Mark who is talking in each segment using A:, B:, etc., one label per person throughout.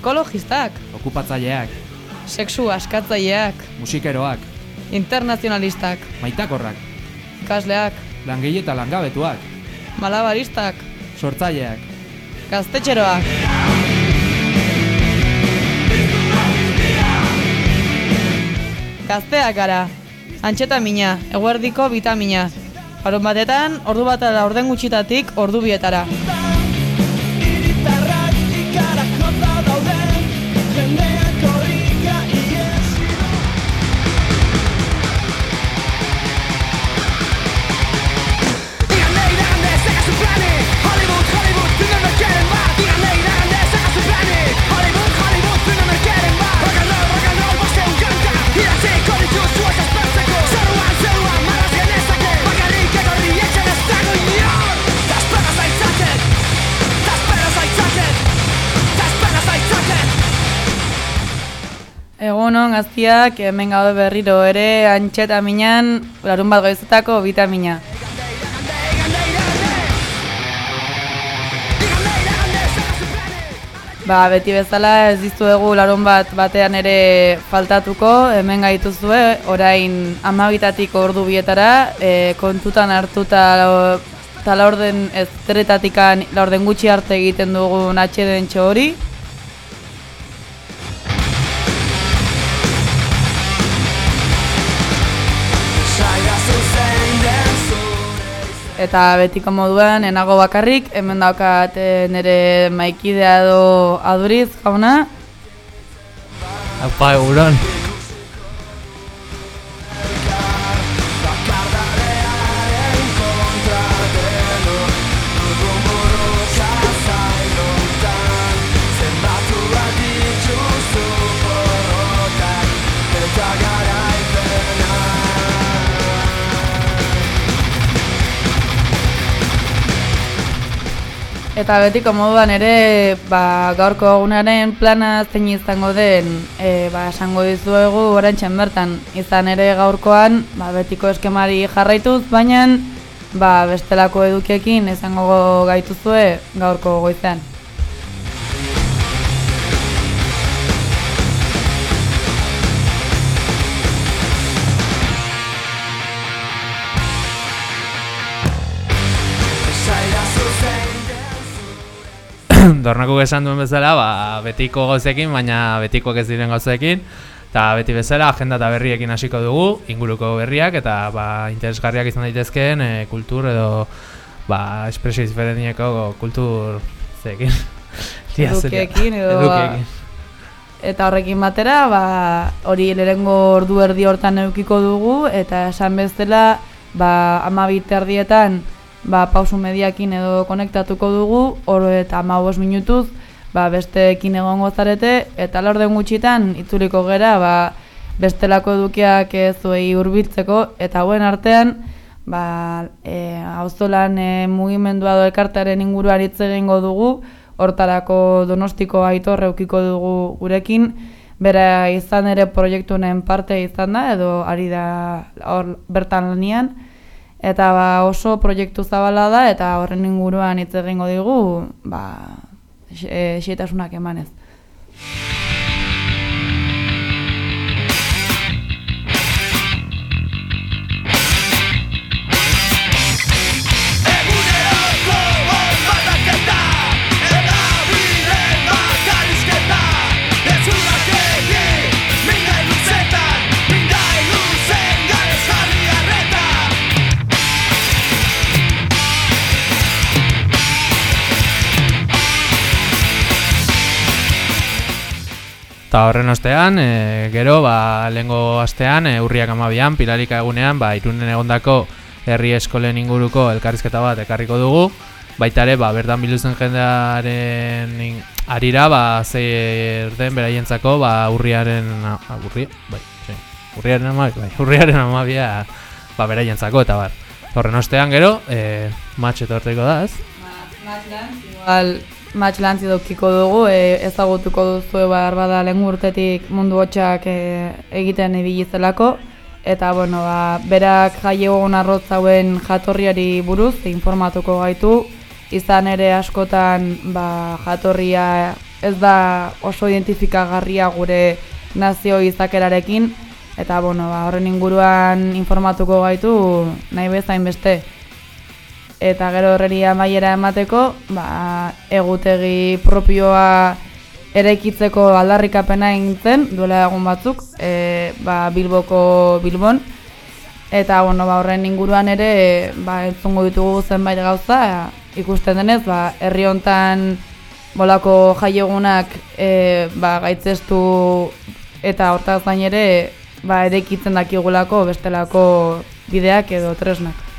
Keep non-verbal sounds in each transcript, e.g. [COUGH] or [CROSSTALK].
A: Ekologistak,
B: okupatzaileak,
A: sexu askatzaileak,
B: musikeroak,
A: internazionalistak,
B: maitakorrak,
A: ikasleak,
B: langile eta langabetuak,
A: malabaristak,
B: sortzaileak,
A: gaztetxeroak. Gazteak gara, antxetamina, eguerdiko vitamina. Harun batetan, ordu batara orden gutxitatik ordu bietara. Egunon gaztiak, hemen gaude berriro ere antxetaminan, larun bat goizetako vitamina. Ba, beti bezala ez dizuegu larun bat batean ere faltatuko, hemen gaituzue, orain amabitatik ordu bietara, e, kontutan hartuta eta laurden ez teretatikan laurden gutxi arte egiten dugun atxeden hori. Eta betiko moduan, enago bakarrik, hemen daukat nire maikidea edo aduriz, jauna.
C: Apa, eguron.
A: Eta betiko moduan ere, ba, gaurko egunaren plana zein izango den, e, ba, esango dizuegu orantxen bertan. Izan ere gaurkoan, ba, betiko eskemari jarraituz, baina ba, bestelako edukiekin izango gaituzue gaurko goizean. [CLEARS THROAT]
C: Dornakuk esan duen bezala, ba, betiko gauzekin, baina betikoak ez diren gauzekin. Eta beti bezala, agenda eta berriekin hasiko dugu, inguruko berriak, eta ba, interesgarriak izan daitezkeen e, kultur edo ba, espresio izberdineko kultur zekin. [LAUGHS]
A: Edukiekin edo ba, Eta horrekin batera, ba, hori lehengo ordu erdi hortan eukiko dugu, eta esan bezala, ba, amabit erdietan, ba, pausu mediakin edo konektatuko dugu, oro eta amabos minutuz, ba, besteekin egongo zarete, eta laurden gutxitan itzuliko gera, ba, bestelako edukiak zuei hurbiltzeko eta hauen artean, ba, e, auzolan e, mugimendua do elkartearen inguruan hitz egingo dugu, hortarako donostiko aitor eukiko dugu gurekin, bera izan ere proiektunen parte izan da, edo ari da hor bertan lanian, eta ba, oso proiektu zabala da, eta horren inguruan hitz egingo digu, ba, xe- xehetasunak emanez.
D: Eta
C: horren ostean, e, gero, ba, lehengo astean, e, urriak amabian, pilarika egunean, ba, irunen egondako herri eskolen inguruko elkarrizketa bat ekarriko dugu. Baita ere, ba, bertan biluzen jendearen arira, ba, zer den beraientzako, ba, urriaren, a, urri, bai, sí, urriaren amabia, bai, [LAUGHS] urriaren amabia, ba, beraientzako, eta bar. Horren ostean, gero, e, match etorteko da, ez?
A: Igual, match lantzi daukiko dugu, e, ezagutuko duzu behar bada lehen urtetik mundu hotxak e, egiten ibili zelako. Eta, bueno, ba, berak jaiegon arroz hauen jatorriari buruz informatuko gaitu. Izan ere askotan ba, jatorria ez da oso identifikagarria gure nazio izakerarekin, eta bueno, ba, horren inguruan informatuko gaitu nahi bezain beste. Eta gero horreri amaiera emateko, ba, egutegi propioa eraikitzeko aldarrikapena egin duela egun batzuk, e, ba, Bilboko Bilbon, Eta bueno, ba, horren inguruan ere ba, entzungo ditugu zenbait gauza, ikusten denez, ba, herri hontan bolako jaiegunak e, ba, gaitzestu eta hortaz gain ere ba, erekitzen dakigulako bestelako bideak edo tresnak.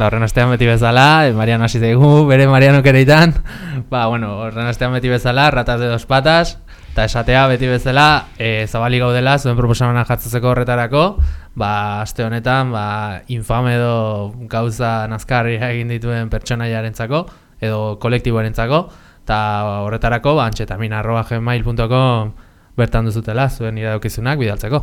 E: Eta horren astean beti bezala, eh, Mariano hasi zaigu, bere Mariano kereitan. Ba, bueno, horren astean beti bezala, ratas de dos patas. Eta esatea beti bezala, e, zabali gaudela, zuen proposamena jatzezeko horretarako. Ba, aste honetan, ba, infame edo gauza nazkarri egin dituen pertsonaiaren zako, edo kolektiboaren zako. Eta horretarako, ba, antxetamina arroba gmail.com bertan duzutela, zuen iradokizunak bidaltzeko.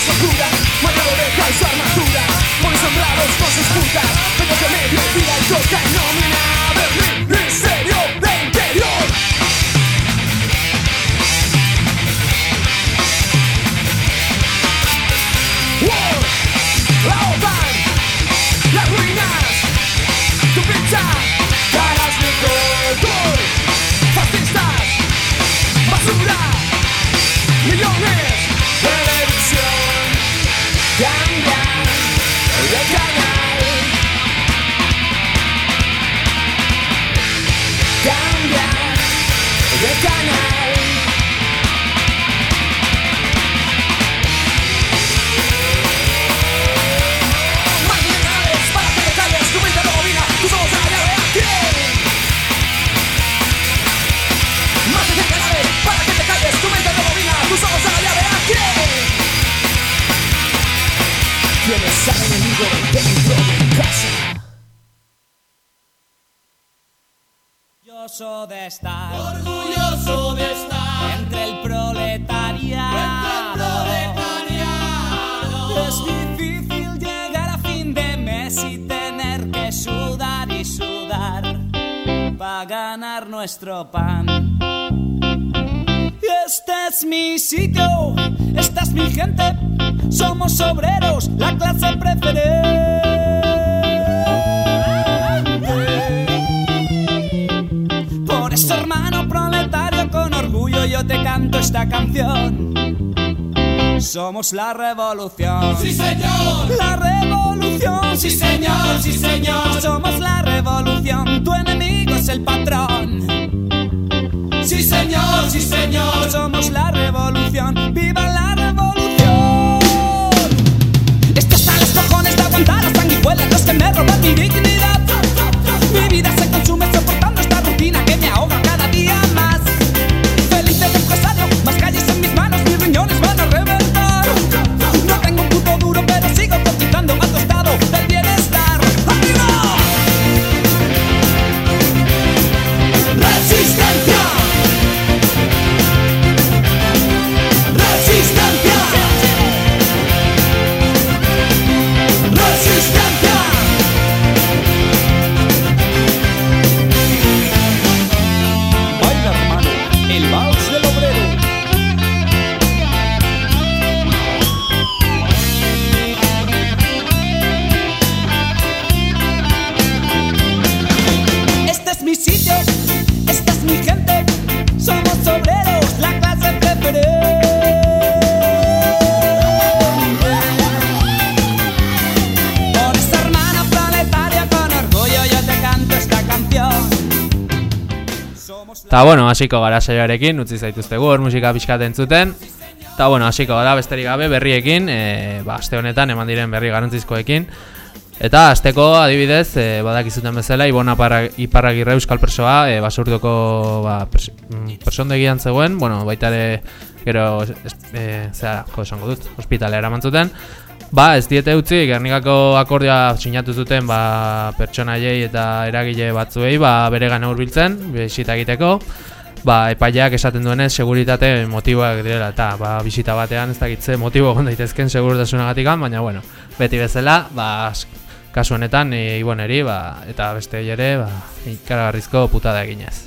E: más oscura Matado deja su armadura. Monos sembrados con sus putas Vengo de medio vida y toca nómina Berlín
F: Este es mi sitio, esta es mi gente, somos obreros, la clase preferente. Por eso, hermano proletario, con orgullo yo te canto esta canción. Somos la revolución.
G: Sí, señor.
F: La revolución.
G: Sí, señor, sí, señor.
F: Somos la revolución. Tu enemigo es el patrón.
G: Señor, sí, señor.
F: Somos la revolución. ¡Viva la revolución! Estos a los cojones de aguantar a sanguijuelas los que me roban mi dignidad.
C: Ta bueno, hasiko gara saioarekin, utzi zaituztegu hor musika pixkat entzuten. Ta bueno, hasiko gara besterik gabe berriekin, e, ba, aste honetan eman diren berri garantzizkoekin. Eta asteko adibidez, e, badakizuten bezala, Ibon Aparra- Iparragirre Euskal Presoa, e, basurtoko ba, pers mm, presondegian zegoen, bueno, baita ere gero, e, zera, jo, esango dut, ospitalera eraman zuten. Ba, ez diete utzi, Gernikako akordioa sinatu zuten ba, pertsonaiei eta eragile batzuei ba, bere gana hurbiltzen, bisita egiteko. Ba, epaileak esaten duenez, seguritate motiboak direla, eta ba, bisita batean ez dakitze motibo egon daitezken segurtasunagatik baina bueno, beti bezala, ba, as- kasu honetan e, Iboneri, ba, eta beste ere, ba, ikaragarrizko putada eginez.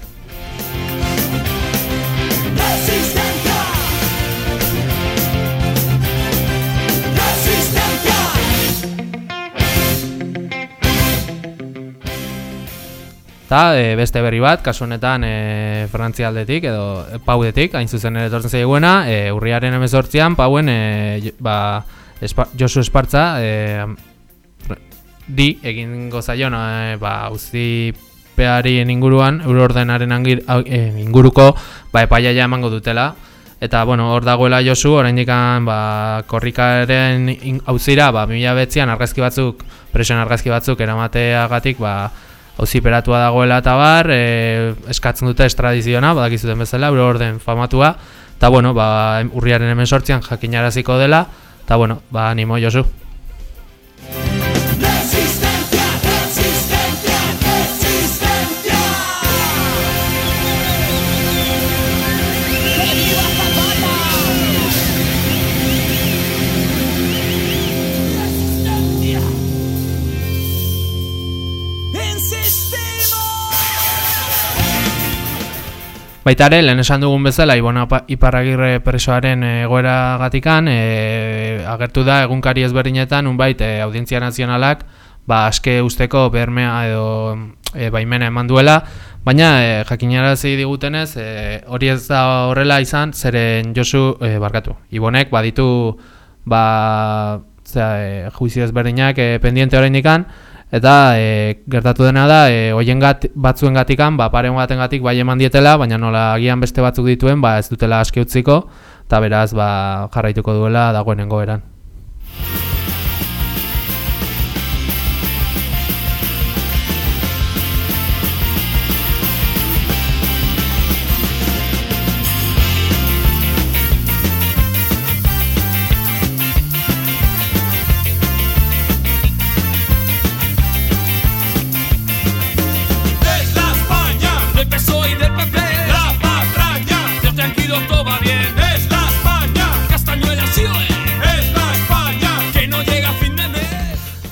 C: Eta e, beste berri bat, kasu honetan e, Frantzia aldetik edo e, Paudetik, hain zuzen ere etortzen zaiguena, e, urriaren emezortzian, Pauen e, ba, espa, Josu Espartza e, di egingo zaion e, ba, auzipearien inguruan, euroordenaren angir, e, inguruko ba, epaiaia emango dutela. Eta, bueno, hor dagoela Josu, oraindik ba, korrikaren in- auzira, ba, 2009an argazki batzuk, presioen argazki batzuk eramateagatik, ba, auziperatua dagoela eta bar, e, eskatzen dute estradiziona, badakizuten bezala, euro orden famatua, eta, bueno, ba, urriaren hemen sortzian jakinaraziko dela, eta, bueno, ba, animo Josu. Baita ere, lehen esan dugun bezala, Ibon Apa- Iparragirre presoaren egoera gatikan, e, agertu da egunkari ezberdinetan, unbait, e, audientzia nazionalak, ba, aske usteko bermea edo e, baimena eman duela, baina e, jakinarazi digutenez, e, hori ez da horrela izan, zeren Josu e, barkatu. Ibonek baditu ba, zera, e, juizio ezberdinak e, pendiente oraindikan, Eta e, gertatu dena da, e, hoien gat, batzuen gatikan, ba, paren baten gatik bai eman dietela, baina nola agian beste batzuk dituen, ba, ez dutela aski utziko, eta beraz ba, jarraituko duela dagoenengo eran.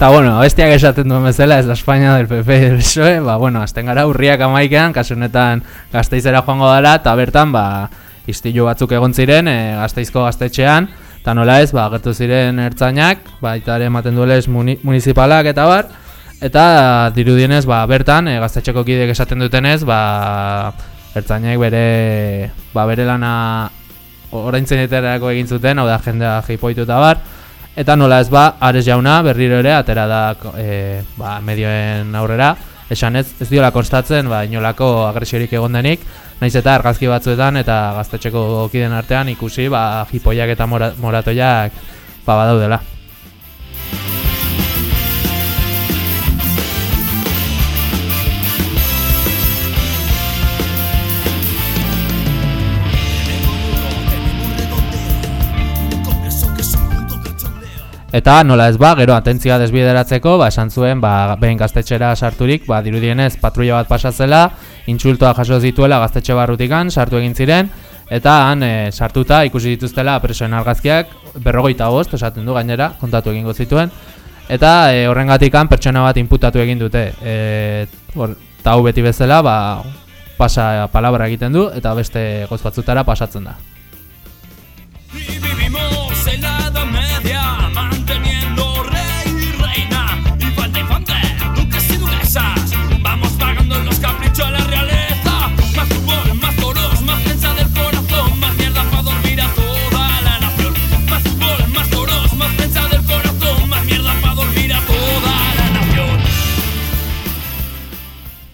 C: Eta bueno, bestiak esaten duen bezala, ez la España del PP del PSOE, ba, bueno, azten gara urriak amaikean, kasu honetan gazteizera joango dara, eta bertan, ba, istilu batzuk egon ziren, e, gazteizko gaztetxean, eta nola ez, ba, agertu ziren ertzainak, baita ere ematen duelez muni, municipalak eta bar, eta dirudienez, ba, bertan, e, gaztetxeko kideek esaten dutenez, ba, ertzainek bere, ba, bere lana oraintzen egin zuten, hau da jendea jipoitu eta bar, Eta nola ez ba, Ares jauna berriro ere atera da e, ba, medioen aurrera, esan ez, ez diola konstatzen ba, inolako agresiorik egon denik, naiz eta argazki batzuetan eta gaztetxeko kiden artean ikusi ba, jipoiak eta mora, moratoiak ba, badaudela. Eta nola ez ba, gero atentzioa desbideratzeko, ba, esan zuen, ba, behin gaztetxera sarturik, ba, dirudienez patrulla bat pasatzela, intsultoa jaso zituela gaztetxe barrutikan, sartu egin ziren, eta han e, sartuta ikusi dituztela presoen argazkiak, berrogeita bost, esaten du gainera, kontatu egingo zituen, eta e, horrengatikan pertsona bat inputatu egin dute. E, hor, eta hau beti bezala, ba, pasa palabra egiten du, eta beste goz batzutara pasatzen da.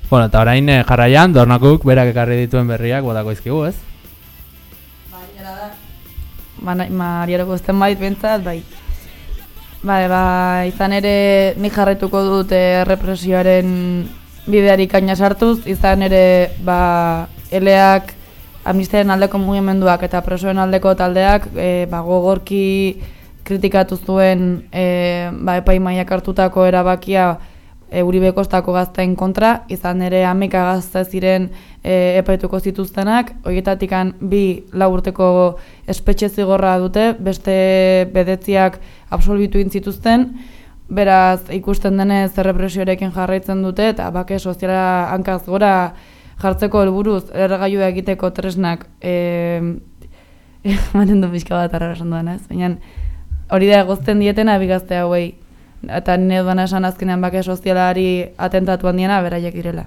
C: Bueno, eta orain eh, jarraian, dornakuk berak ekarri dituen berriak botako izkigu, ez?
A: Ba, nahi- Mariaroko ezten bait bentsat, bai. Bai, ba, izan ere nik jarraituko dut eh, errepresioaren bideari kaina sartuz, izan ere ba, eleak amnistiaren aldeko mugimenduak eta presoen aldeko taldeak e, ba, gogorki kritikatu zuen e, ba, epaimaiak hartutako erabakia e, Uribe Kostako gazteen kontra, izan ere ameka gazte ziren e, epaituko zituztenak, horietatik bi lau urteko espetxe zigorra dute, beste bedetziak absolbitu zituzten, beraz ikusten denez errepresioarekin jarraitzen dute eta bake soziala hankaz gora jartzeko helburuz ergailua egiteko tresnak e, [LAUGHS] ematen du pixka bat arrara esan duan ez, baina hori da egozten dietena bigazte hauei eta duan esan azkenean bake sozialari atentatu handiena beraiek direla.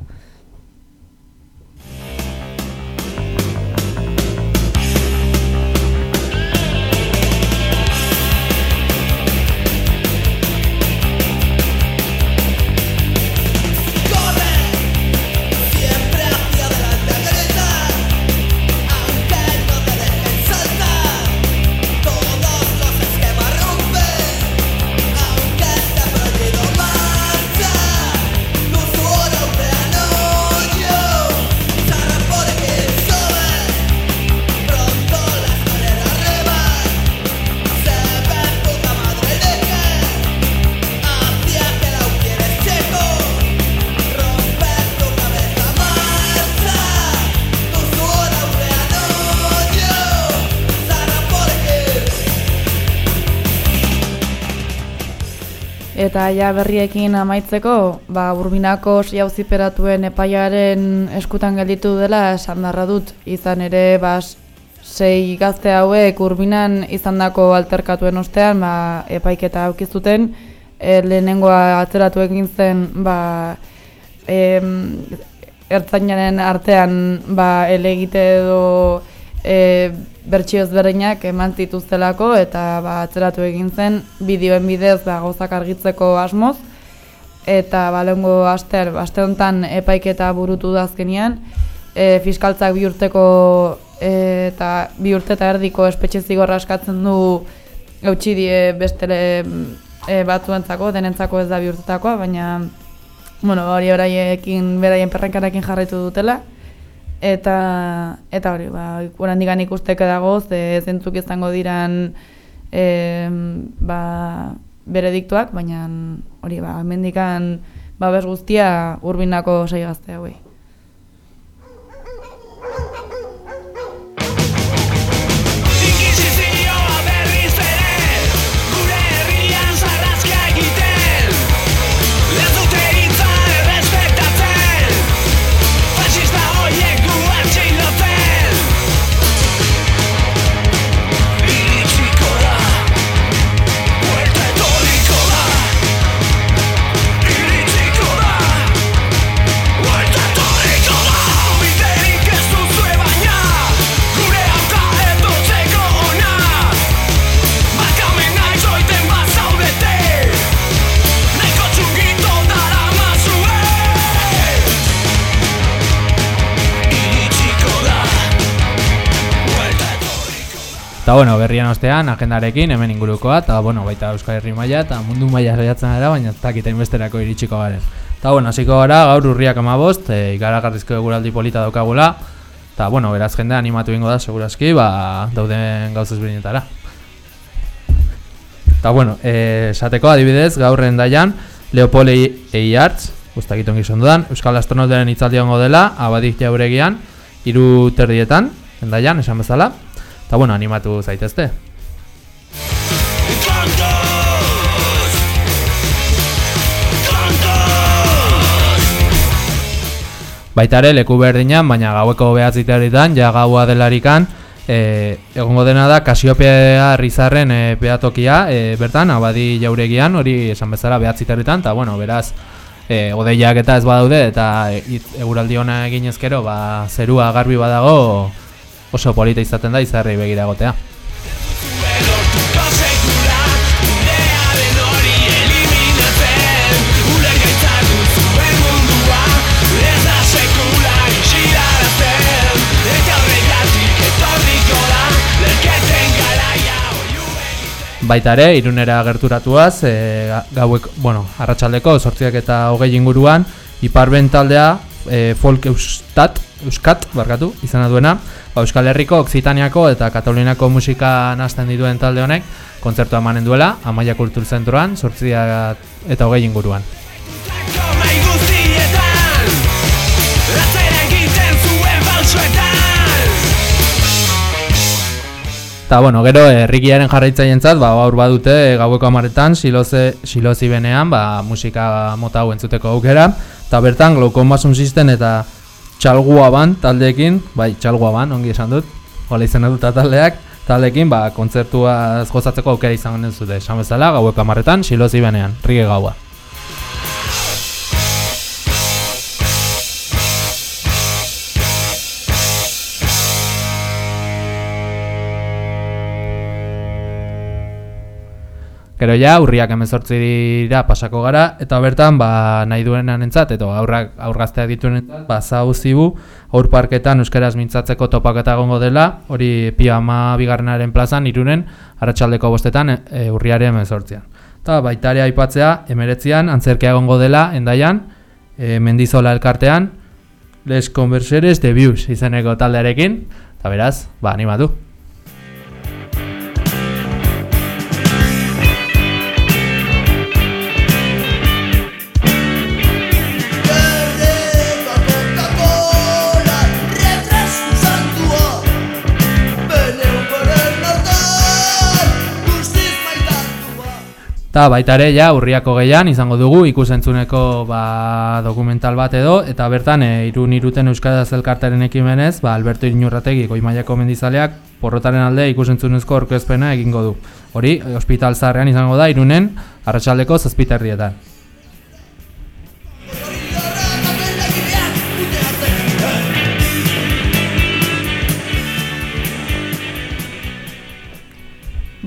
A: Eta ja berriekin amaitzeko, ba, urbinako jauziperatuen epaiaren eskutan gelditu dela esan beharra dut, izan ere ba, sei gazte hauek urbinan izandako alterkatuen ostean ba, epaiketa aukizuten, e, lehenengoa atzeratu egin zen ba, em, ertzainaren artean ba, elegite edo e, bertsio ezberdinak eman zituztelako eta ba, atzeratu egin zen bideoen bidez ba, gauzak argitzeko asmoz. Eta ba, lehengo astean, aste honetan epaiketa burutu da azkenian e, fiskaltzak bi urteko e, eta bi urte eta erdiko espetxe zigorra eskatzen du eutxi die beste e, batzuentzako, denentzako ez da bi urtetakoa, baina bueno, hori beraien perrenkarekin jarraitu dutela eta eta hori, ba, oraindikan ikusteke dago ze zentzuk izango diran e, ba, berediktuak, baina hori ba, hemendikan babes guztia urbinako sei gazte hauei.
C: Eta bueno, berrian ostean, agendarekin, hemen ingurukoa, eta bueno, baita Euskal Herri maila eta mundu maila saiatzen gara, baina ez dakit besterako iritsiko garen. Eta bueno, hasiko gara, gaur urriak amabost, e, ikaragarrizko eguraldi polita daukagula, eta bueno, beraz jende animatu ingo da, segurazki, ba, dauden gauz ezberdinetara. Eta bueno, eh, esateko adibidez, gaur endaian, Leopold Eiartz, guztakit ongi esan dudan, Euskal Astronautaren hitzaldi ongo dela, abadik jauregian, hiru terdietan, endaian, esan bezala. Eta bueno, animatu zaitezte. Baita ere, leku berdinan, baina gaueko behatziterritan, ja gaua delarikan, e, egongo dena da Kasiopea Rizarren e, peatokia e, bertan, abadi jauregian, hori esan bezala behatziterritan, eta bueno, beraz, e, odeiak eta ez badaude, eta e, eguraldi ona egin ezkero, ba, zerua garbi badago, oso polita izaten da izarri begira egotea. baita ere, irunera gerturatuaz, e, gauek, bueno, arratsaldeko sortziak eta hogei inguruan, iparbentaldea e, folk eustat, euskat, barkatu, izena duena, ba, Euskal Herriko, Oksitaniako eta Katolinako musika nazten dituen talde honek, kontzertu emanen duela, Amaia Kulturzentroan, sortziak eta hogei inguruan. Eta, bueno, gero, herrikiaren jarraitzaientzat, ba, gaur badute gaueko amaretan, siloze, silozi benean, ba, musika mota hau entzuteko aukera. Eta bertan, Glaucoma Sound System eta Txalgua Ban taldeekin, bai, Txalgua Ban, ongi esan dut, hola izan dut taldeak, taldeekin, ba, kontzertua gozatzeko aukera izango den zute. Esan bezala, gaueko amaretan, silozi benean, rige gaua. Gero ja, urriak emezortzi dira pasako gara, eta bertan, ba, nahi duenan entzat, eta aurrak, aurgazteak dituen entzat, ba, zau zibu, aur parketan euskaraz mintzatzeko topaketa egongo dela, hori pio ama bigarrenaren plazan, irunen, arratsaldeko bostetan, e, urriaren emezortzian. Eta baitarea aipatzea, emeretzian, antzerkia egongo dela, endaian, e, mendizola elkartean, Les Converseres de Views izeneko taldearekin, eta beraz, ba, animatu. Ta baita ere ja urriako geian izango dugu ikusentzuneko ba, dokumental bat edo eta bertan e, irun iruten Euskaraz elkartaren ekimenez ba, Alberto Inurrategi goi mailako mendizaleak porrotaren alde ikusentzunezko orkezpena egingo du. Hori, ospital zaharrean izango da irunen arratsaldeko zazpiterrietan.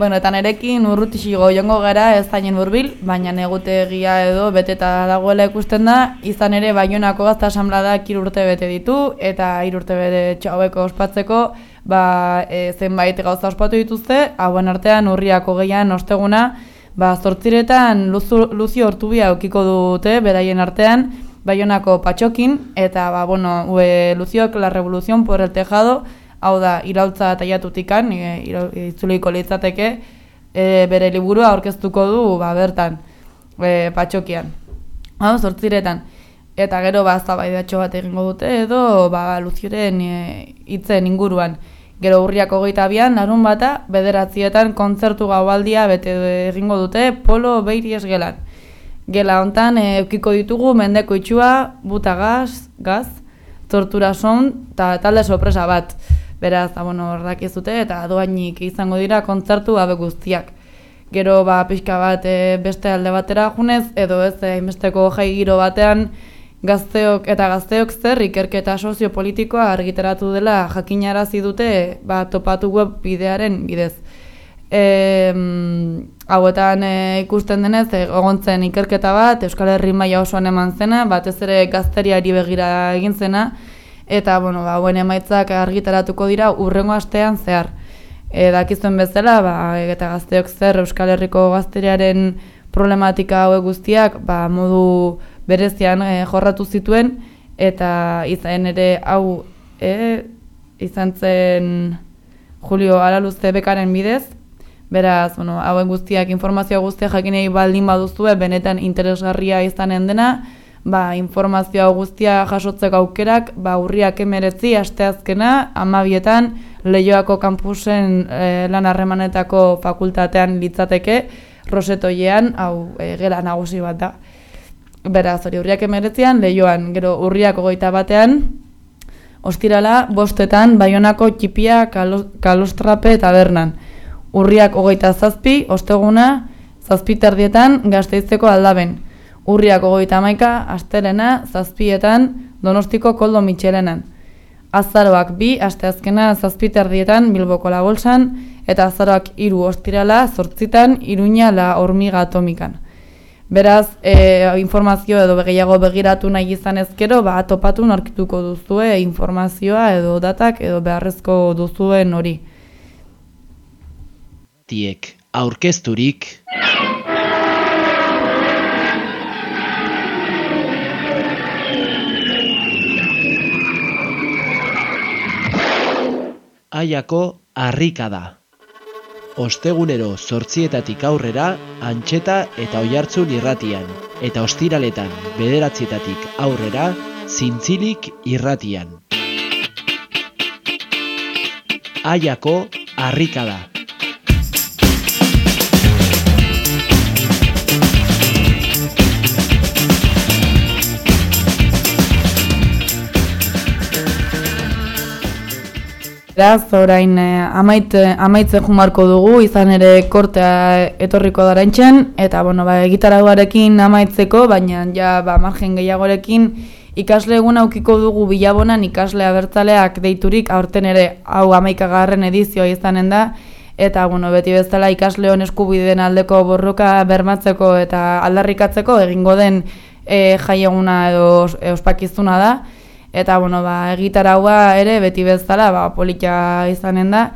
A: Bueno, eta nerekin urrutixigo jongo gara ez zainen burbil, baina negutegia edo beteta dagoela ikusten da, izan ere Baionako gazta asamladak irurte bete ditu, eta irurte bete txaueko ospatzeko, ba, e, zenbait gauza ospatu dituzte, hauen artean urriako gehian osteguna, ba, zortziretan Luzu, Luzio Hortubia aukiko dute, beraien artean, Baionako patxokin, eta, ba, bueno, ue, Luziok la revolución por el tejado, hau da, iraultza taiatutikan, e, ira- itzuliko litzateke, e, bere liburua aurkeztuko du ba, bertan, e, patxokian. Hau, zortziretan. Eta gero ba, zabaidatxo bat egingo dute edo ba, luzioren e, hitzen inguruan. Gero urriak hogeita bian, larun bata, bederatzietan kontzertu gaualdia bete egingo dute polo beiries gelan. Gela hontan e, eukiko ditugu mendeko itxua, buta gaz, gaz, tortura son eta talde sorpresa bat. Beraz, da, bueno, horrak dute eta doainik izango dira kontzertu gabe guztiak. Gero ba, pixka bat e, beste alde batera junez, edo ez hainbesteko jai giro batean gazteok eta gazteok zer ikerketa soziopolitikoa argitaratu dela jakinarazi dute ba, topatu web bidearen bidez. E, hauetan e, ikusten denez, egontzen ikerketa bat, Euskal Herri maila osoan eman zena, batez ere gazteriari begira egin zena, eta bueno, ba, hauen emaitzak argitaratuko dira urrengo astean zehar. E, dakizuen bezala, ba, eta gazteok zer Euskal Herriko gazteriaren problematika hauek guztiak ba, modu berezian e, jorratu zituen, eta izan ere hau e, izan zen Julio Araluze bekaren bidez, Beraz, bueno, hauen guztiak informazio guztiak jakinei baldin baduzue benetan interesgarria izanen dena, ba, informazio hau guztia jasotzeko aukerak, ba, urriak emeretzi, asteazkena, amabietan, Leioako kampusen e, lan harremanetako fakultatean litzateke, rosetoiean, hau e, gela nagusi bat da. Beraz, hori urriak emeretzian, Leioan, gero urriak ogoita batean, ostirala, bostetan, Baionako txipia kalo, kalostrape tabernan. Urriak hogeita zazpi, osteguna, zazpi terdietan, gazteizeko aldaben. Urriak hogeita amaika, astelena, zazpietan, donostiko koldo mitxelenan. Azaroak bi, asteazkena, zazpi terdietan, bilboko la bolsan, eta azaroak hiru ostirala, zortzitan, iruña la hormiga atomikan. Beraz, e, informazio edo gehiago begiratu nahi izan ezkero, ba, topatu norkituko duzue informazioa edo datak edo beharrezko duzuen hori.
H: tiek aurkezturik Aiako harrika da. Ostegunero zortzietatik aurrera antxeta eta oihartzun irratian, eta ostiraletan bederatzietatik aurrera zintzilik irratian. Aiako harrika da.
A: Beraz, orain eh, amait, amaitzen jumarko dugu, izan ere kortea etorriko daraintzen, eta bueno, ba, egitarauarekin amaitzeko, baina ja ba, margen gehiagorekin ikasle egun aukiko dugu bilabonan ikasle abertzaleak deiturik, aurten ere hau amaikagarren edizioa izanen da, eta bueno, beti bezala ikasle hon eskubideen aldeko borroka bermatzeko eta aldarrikatzeko egingo den e, jaieguna edo os- ospakizuna da, Eta, bueno, ba, egitaraua ere beti bezala, ba, polita izanen da,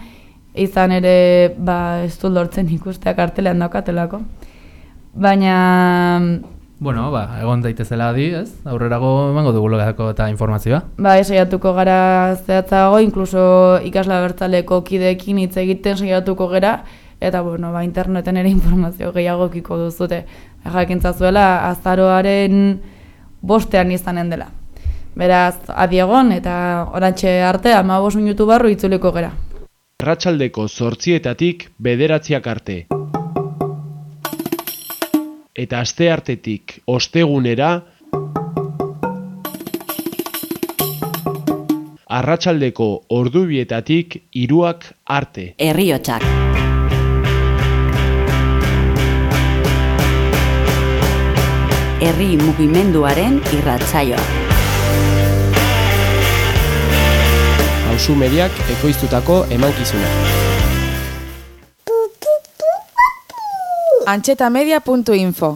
A: izan ere, ba, ez du lortzen ikustea kartelean daukatelako. Baina,
C: Bueno, ba, egon daitezela di, ez? Aurrerago emango dugu logako eta informazioa.
A: ba, saiatuko gara zehatzago, inkluso ikasla bertzaleko kideekin hitz egiten saiatuko gera, eta, bueno, ba, interneten ere informazio gehiago kiko duzute. Jakintza zuela, azaroaren bostean izanen dela. Beraz, adiegon, eta orantxe arte, ama minutu barru itzuliko gera.
H: Arratsaldeko zortzietatik bederatziak arte. Eta aste artetik ostegunera arratsaldeko ordubietatik hiruak arte.
I: Herriotsak. Herri mugimenduaren irratsaioa.
H: Hauzu mediak ekoiztutako emankizuna.
J: Antxetamedia.info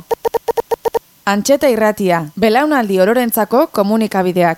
J: Antxeta irratia, belaunaldi ororentzako komunikabideak.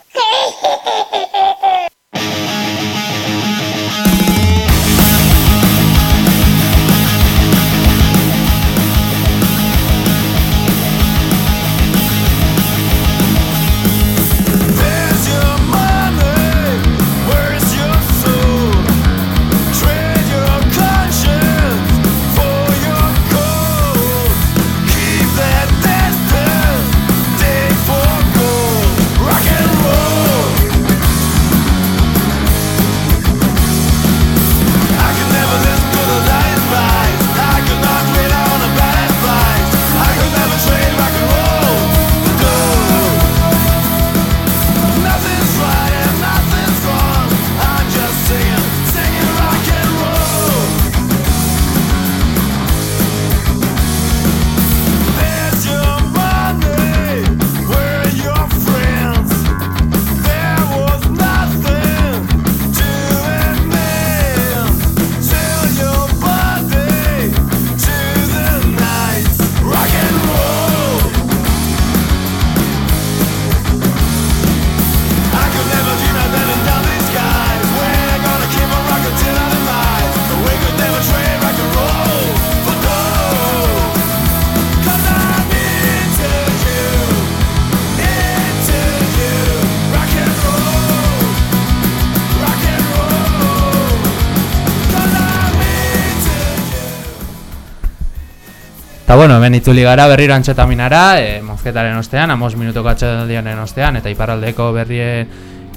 C: Eta bueno, hemen itzuli gara berriro antxetaminara, e, mozketaren ostean, amos minutuko atxaldionen ostean, eta iparraldeko berrie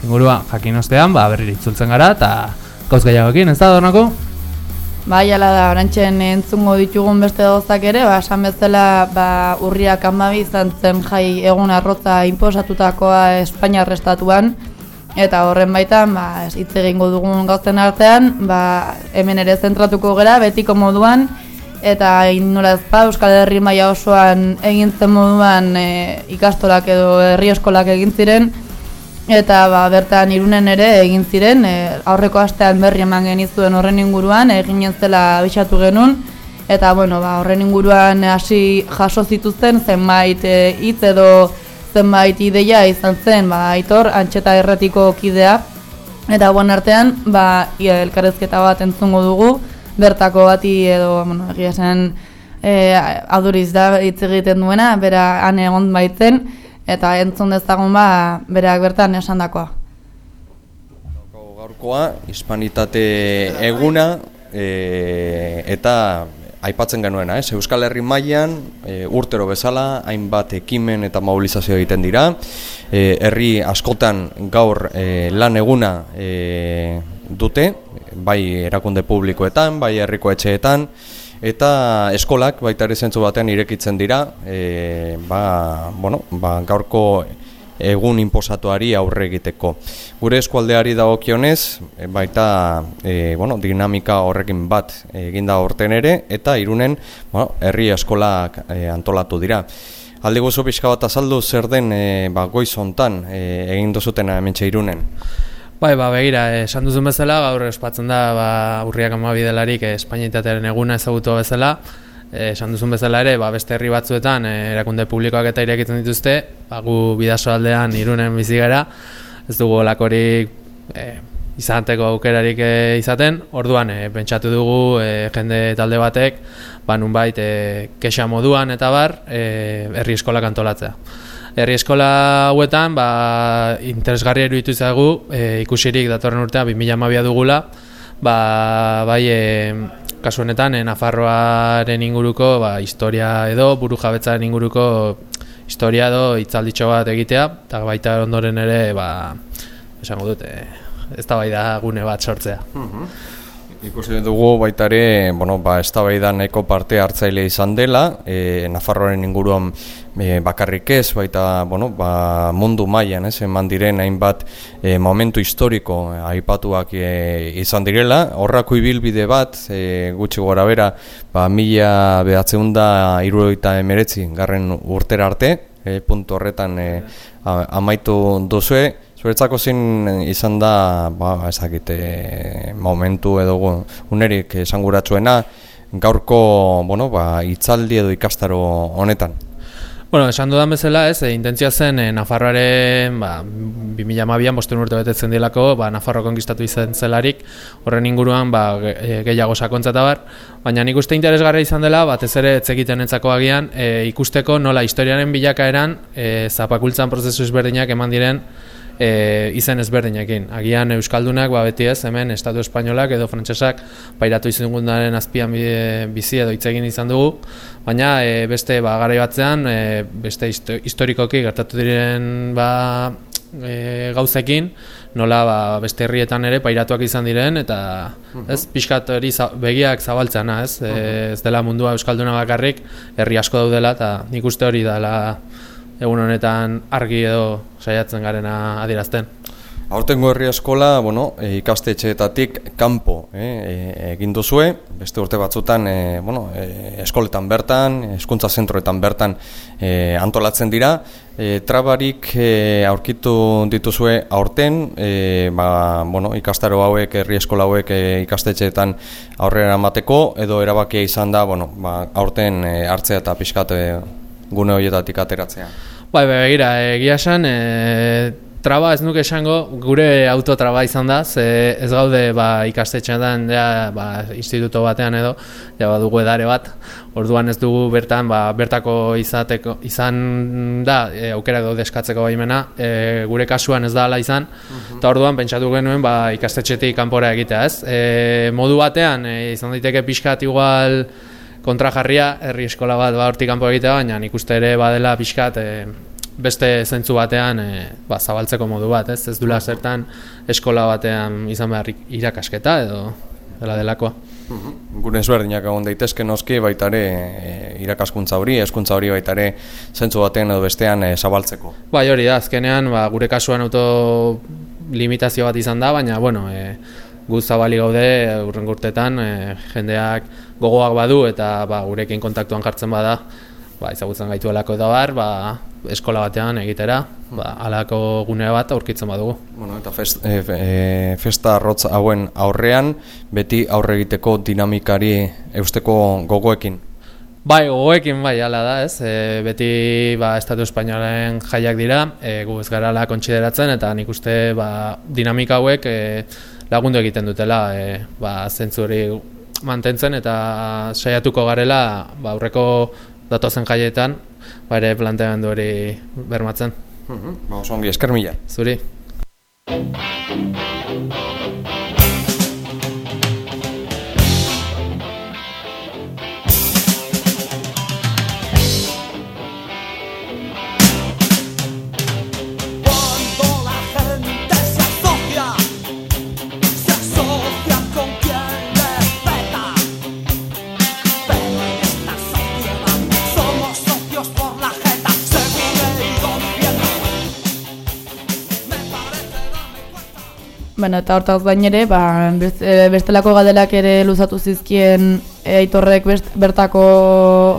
C: ingurua jakin ostean, ba, berriro itzultzen gara, eta gauz gehiagoekin, ez da, dornako?
A: Bai, ala da, orantxen entzungo ditugun beste gozak ere, ba, esan bezala ba, urriak amabi izan zen jai egun arrotza inposatutakoa Espainiar estatuan, eta horren baitan, ba, hitz egingo dugun gauzen artean, ba, hemen ere zentratuko gera, betiko moduan, eta nola ez ba, Euskal Herri maila osoan egin zen moduan e, ikastolak edo herri eskolak egin ziren, Eta ba, bertan irunen ere egin ziren, e, aurreko astean berri eman genizuen horren inguruan, eginen zela abisatu genuen, eta bueno, ba, horren inguruan hasi jaso zituzten zenbait e, hitz edo zenbait ideia izan zen, ba, aitor, antxeta erratiko kidea, eta buen artean, ba, elkarrezketa bat entzungo dugu, bertako bati edo, bueno, egia zen e, aduriz da hitz egiten duena, bera han egon baitzen, eta entzun dezagun ba, berak bertan esandakoa.
K: Gaurkoa, hispanitate eguna, e, eta aipatzen genuena, ez? Euskal Herri mailan e, urtero bezala hainbat ekimen eta mobilizazio egiten dira. E, herri askotan gaur e, lan eguna e, dute, bai erakunde publikoetan, bai herriko etxeetan eta eskolak baita ere zentzu batean irekitzen dira, e, ba, bueno, ba, gaurko egun inposatuari aurre egiteko. Gure eskualdeari dagokionez, baita e, bueno, dinamika horrekin bat eginda horten ere, eta irunen bueno, herri eskolak e, antolatu dira. Alde gozo pixka bat azaldu zer den e, ba, goiz hontan e, egin dozutena hemen irunen.
C: Bai, ba, begira, esan duzun bezala, gaur espatzen da, ba, urriak amabidelarik eh, espainitatearen eguna ezagutu bezala, Eh, esan duzun bezala ere, ba, beste herri batzuetan eh, erakunde publikoak eta irekitzen dituzte, ba, gu bidaso aldean irunen bizi gara, ez dugu olakorik eh, izateko aukerarik eh, izaten, orduan eh, pentsatu dugu eh, jende talde batek, ba, nunbait eh, kexa moduan eta bar, eh, herri eskola kantolatzea. Herri eskola hauetan, ba, interesgarri eruditu izagu, eh, ikusirik datorren urtea, 2012 dugula, ba, bai, eh, kasu honetan e, Nafarroaren inguruko ba, historia edo buru jabetzaren inguruko historia edo hitzalditxo bat egitea eta baita ondoren ere ba, esango dut e, ez da bai da gune bat sortzea.
K: Mhm. Ikusi dugu baita ere, bueno, ba, ez da nahiko parte hartzaile izan dela, e, Nafarroaren inguruan e, bakarrik ez, baita bueno, ba, mundu mailan ez, eman diren hainbat e, momentu historiko aipatuak e, izan direla, horrako ibilbide bat, e, gutxi gora bera, ba, mila behatzeun da iruroita emeretzi, garren urtera arte, e, puntu horretan e, amaitu duzue, Zuretzako zin izan da, ba, ezakite, momentu edo unerik esanguratsuena gaurko, bueno, ba, itzaldi edo ikastaro honetan.
C: Bueno, esan dudan bezala, ez, e, intentzia zen e, Nafarroaren, ba, 2012an bosten urte betetzen dilako, ba, Nafarro konkistatu izan zelarik, horren inguruan, ba, e, gehiago sakontzata bar, baina nik uste interesgarra izan dela, batez ere etzekiten entzako agian, e, ikusteko nola historiaren bilakaeran, e, zapakultzan prozesu ezberdinak eman diren, e, izen ezberdinekin. Agian Euskaldunak, ba, beti ez, hemen Estatu Espainolak edo Frantsesak pairatu izan gundaren azpian bizi edo hitz egin izan dugu, baina e, beste ba, garai batzean, e, beste historikoki gertatu diren ba, e, gauzekin, nola ba, beste herrietan ere pairatuak izan diren, eta ez, pixkat hori begiak zabaltzena, ez, e, ez dela mundua Euskalduna bakarrik, herri asko daudela, eta nik uste hori dela egun honetan argi edo saiatzen garena adierazten.
K: Aurtengo herri eskola, bueno, e, ikastetxeetatik kanpo eh, e, egin duzue, beste urte batzutan e, bueno, e, eskoletan bertan, hezkuntza zentroetan bertan e, antolatzen dira. E, trabarik e, aurkitu dituzue aurten, e, ba, bueno, ikastaro hauek, herri eskola hauek e, ikastetxeetan aurrera emateko, edo erabakia izan da, bueno, ba, aurten hartzea eta pixkat gune horietatik ateratzea.
C: Bai, bai, begira, egia esan, e, traba ez nuke esango, gure autotraba izan da, ze ez gaude ba, ikastetxean ja, ba, instituto batean edo, ja badugu edare bat, orduan ez dugu bertan, ba, bertako izateko, izan da, e, aukera daude eskatzeko baimena, e, gure kasuan ez da ala izan, mhm. eta orduan pentsatu genuen ba, ikastetxetik kanpora egitea, ez? E, modu batean, e, izan daiteke pixkat igual, kontrajarria herri eskola bat ba hortik kanpo egitea baina ikuste ere badela pixkat e, beste zentzu batean e, ba, zabaltzeko modu bat, ez? Ez dula zertan eskola batean izan behar irakasketa edo dela delakoa.
K: Mhm. Gure ezberdinak egon daitezke noski baita ere e, irakaskuntza hori, eskuntza hori baita ere zentzu batean edo bestean e, zabaltzeko.
C: Bai hori da, azkenean ba, gure kasuan auto limitazio bat izan da, baina bueno, e, gu zabali gaude urren gurtetan e, jendeak gogoak badu eta ba, gurekin kontaktuan jartzen bada ba, izagutzen gaitu alako eta bar, ba, eskola batean egitera, ba, alako gune bat aurkitzen badugu.
K: Bueno, eta fest, e, e, festa arrotz hauen aurrean, beti aurre egiteko dinamikari eusteko gogoekin?
C: Bai, gogoekin bai, ala da, ez. E, beti ba, Estatu Espainoaren jaiak dira, e, gu ez gara kontsideratzen, eta nik uste ba, dinamika hauek e, lagundu egiten dutela, e, ba, zentzu hori mantentzen eta saiatuko garela ba, aurreko datozen jaietan ba ere planteamendu hori bermatzen.
K: Ba, oso ongi, esker mila.
C: Zuri.
A: Bueno, eta hortaz gain ere, ba, e, bestelako galderak ere luzatu zizkien e, aitorrek best, bertako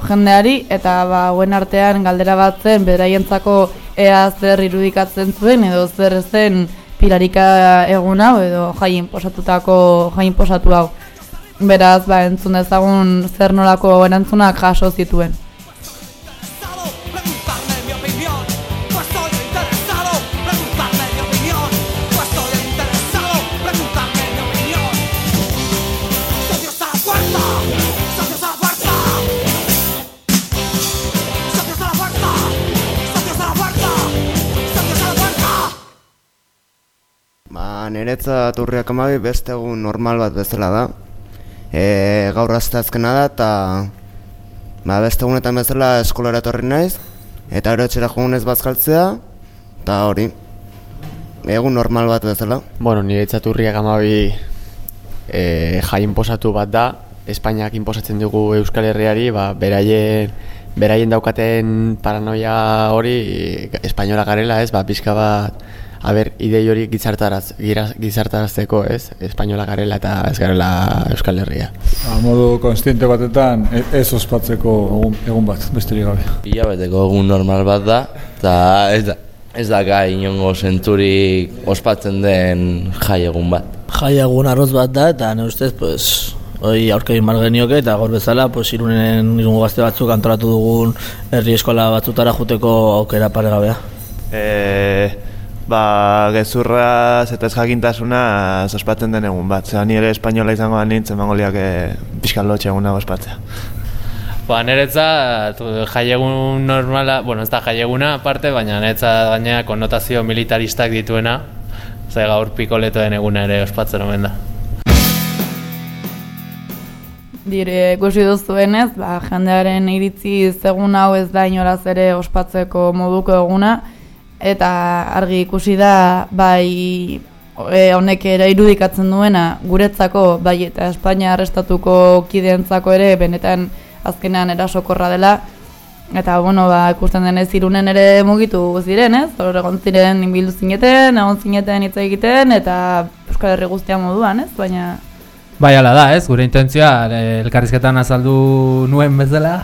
A: jendeari, eta ba, hauen artean galdera bat zen, beraientzako ea zer irudikatzen zuen, edo zer zen pilarika egun hau, edo jai inposatutako, jai inposatu hau. Beraz, ba, entzun dezagun zer nolako erantzunak jaso zituen.
L: Ba, niretzat urriak amabi beste egun normal bat bezala da. E, gaur azkena da eta ba, beste egunetan bezala eskolara etorri naiz eta gero etxera jogunez bazkaltzea eta hori egun normal bat bezala.
M: Bueno, niretzat urriak amabi e, jai inposatu bat da, Espainiak inposatzen dugu Euskal Herriari, ba, beraien, beraien daukaten paranoia hori espainola garela, ez, ba, pixka bat, aber, idei hori gizartaraz, gizartarazteko, ez, espainola garela eta ez garela Euskal Herria.
N: Ba, modu konstiente batetan e- ez ospatzeko egun, egun bat, besterik gabe.
O: Hilabeteko egun normal bat da, eta ez da, ez da gai inongo zenturik ospatzen den jai egun bat.
P: Jai egun arroz bat da, eta ne ustez, pues, hoi aurkegin mar genioke, eta gaur bezala, pues, irunen irungo gazte batzuk antolatu dugun herri eskola batzutara juteko aukera paregabea.
Q: E, ba, gezurraz eta ez jakintasuna ospatzen den egun bat. Zera ni ere espainola izango da nintzen emango liake pixkan lotxe eguna ospatzea.
C: Ba, niretzat jaiegun normala, bueno, ez da jaieguna aparte, baina niretzat gainera konnotazio militaristak dituena, ze gaur pikoletoen eguna ere ospatzen omen da.
A: Dire, ikusi duzuenez, ba, jendearen iritzi egun hau ez da inolaz ere ospatzeko moduko eguna, eta argi ikusi da, bai, e, honek ere irudikatzen duena, guretzako, bai, eta Espainia arrestatuko kideentzako ere, benetan azkenean erasokorra dela, eta, bueno, ba, ikusten denez irunen ere mugitu ziren, ez? Hor egon ziren inbildu zineten, egon zineten hitz egiten, eta Euskal Herri guztia moduan, ez? Baina,
C: Bai, ala da, ez, gure intentzioa eh, elkarrizketan azaldu nuen bezala,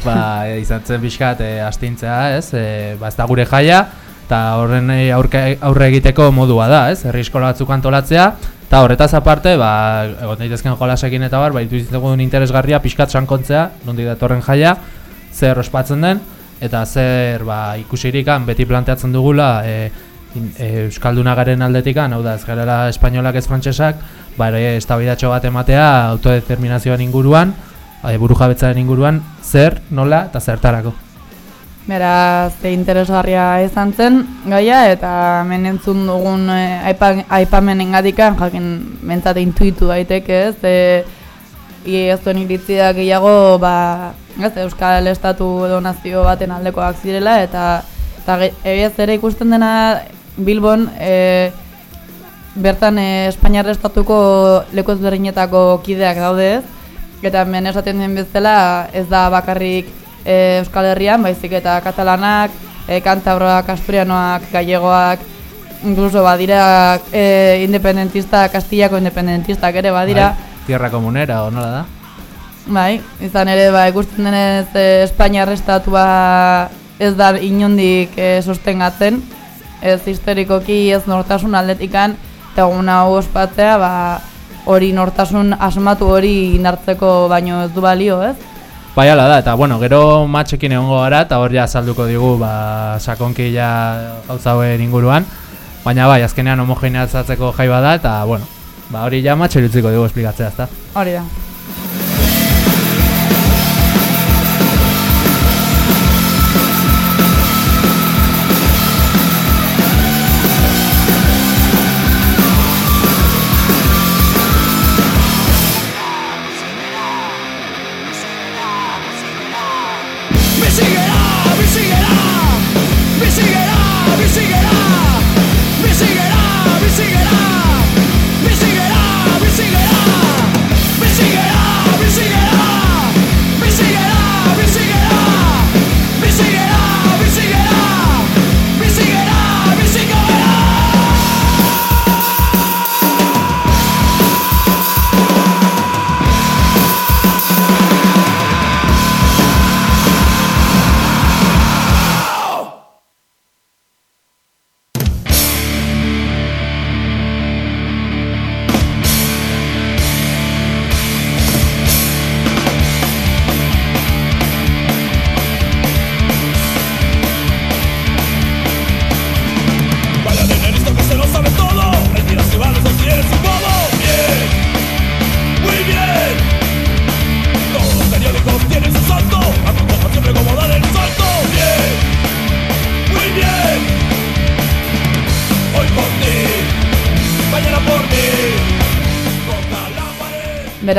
C: ba, eh, izan zen pixkat e, astintzea, ez, e, ba, ez da gure jaia, eta horren eh, aurke, aurre egiteko modua da, ez, herri eskola batzuk antolatzea, eta horretaz aparte, ba, egon daitezken jolasekin eta bar, ba, ituzitzen interesgarria pixkat sankontzea, nondik datorren jaia, zer ospatzen den, eta zer ba, ikusirikan beti planteatzen dugula e, e, Euskalduna garen aldetikan, hau da ez garela espainolak ez frantsesak, ba, ere eztabaidatxo bat ematea autodeterminazioan inguruan, e, burujabetzaren inguruan, zer, nola eta zertarako.
A: Beraz, interesgarria izan zen gaia eta hemen entzun dugun e, aipa, aipamenen gadikan, jakin mentzat intuitu daiteke ez, e, ez duen iritziak gehiago, ba, ez, Euskal Estatu edo nazio baten aldekoak zirela, eta, eta egiaz ere ikusten dena Bilbon, e, bertan e, Espainiar Estatuko leku ezberdinetako kideak daude ez, eta hemen esaten den bezala ez da bakarrik e, Euskal Herrian, baizik eta katalanak, e, kantabroak, asturianoak, gallegoak, incluso badira e, independentistak, kastillako independentistak ere badira.
C: Bai, tierra komunera, o nola da?
A: Bai, izan ere ba, ikusten denez e, Espainiar estatua ez da inondik e, sostengatzen, ez historikoki ez nortasun aldetikan, eta egun hau ospatzea, ba, hori nortasun asmatu hori inartzeko baino ez du balio, ez?
C: Bai, ala da, eta bueno, gero matxekin egongo gara, eta hor ja salduko digu, ba, sakonki ja gauza hauen inguruan, baina bai, azkenean homogeneizatzeko jai bada, eta bueno, ba, hori ja matxe digu esplikatzea, ezta?
A: Hori da.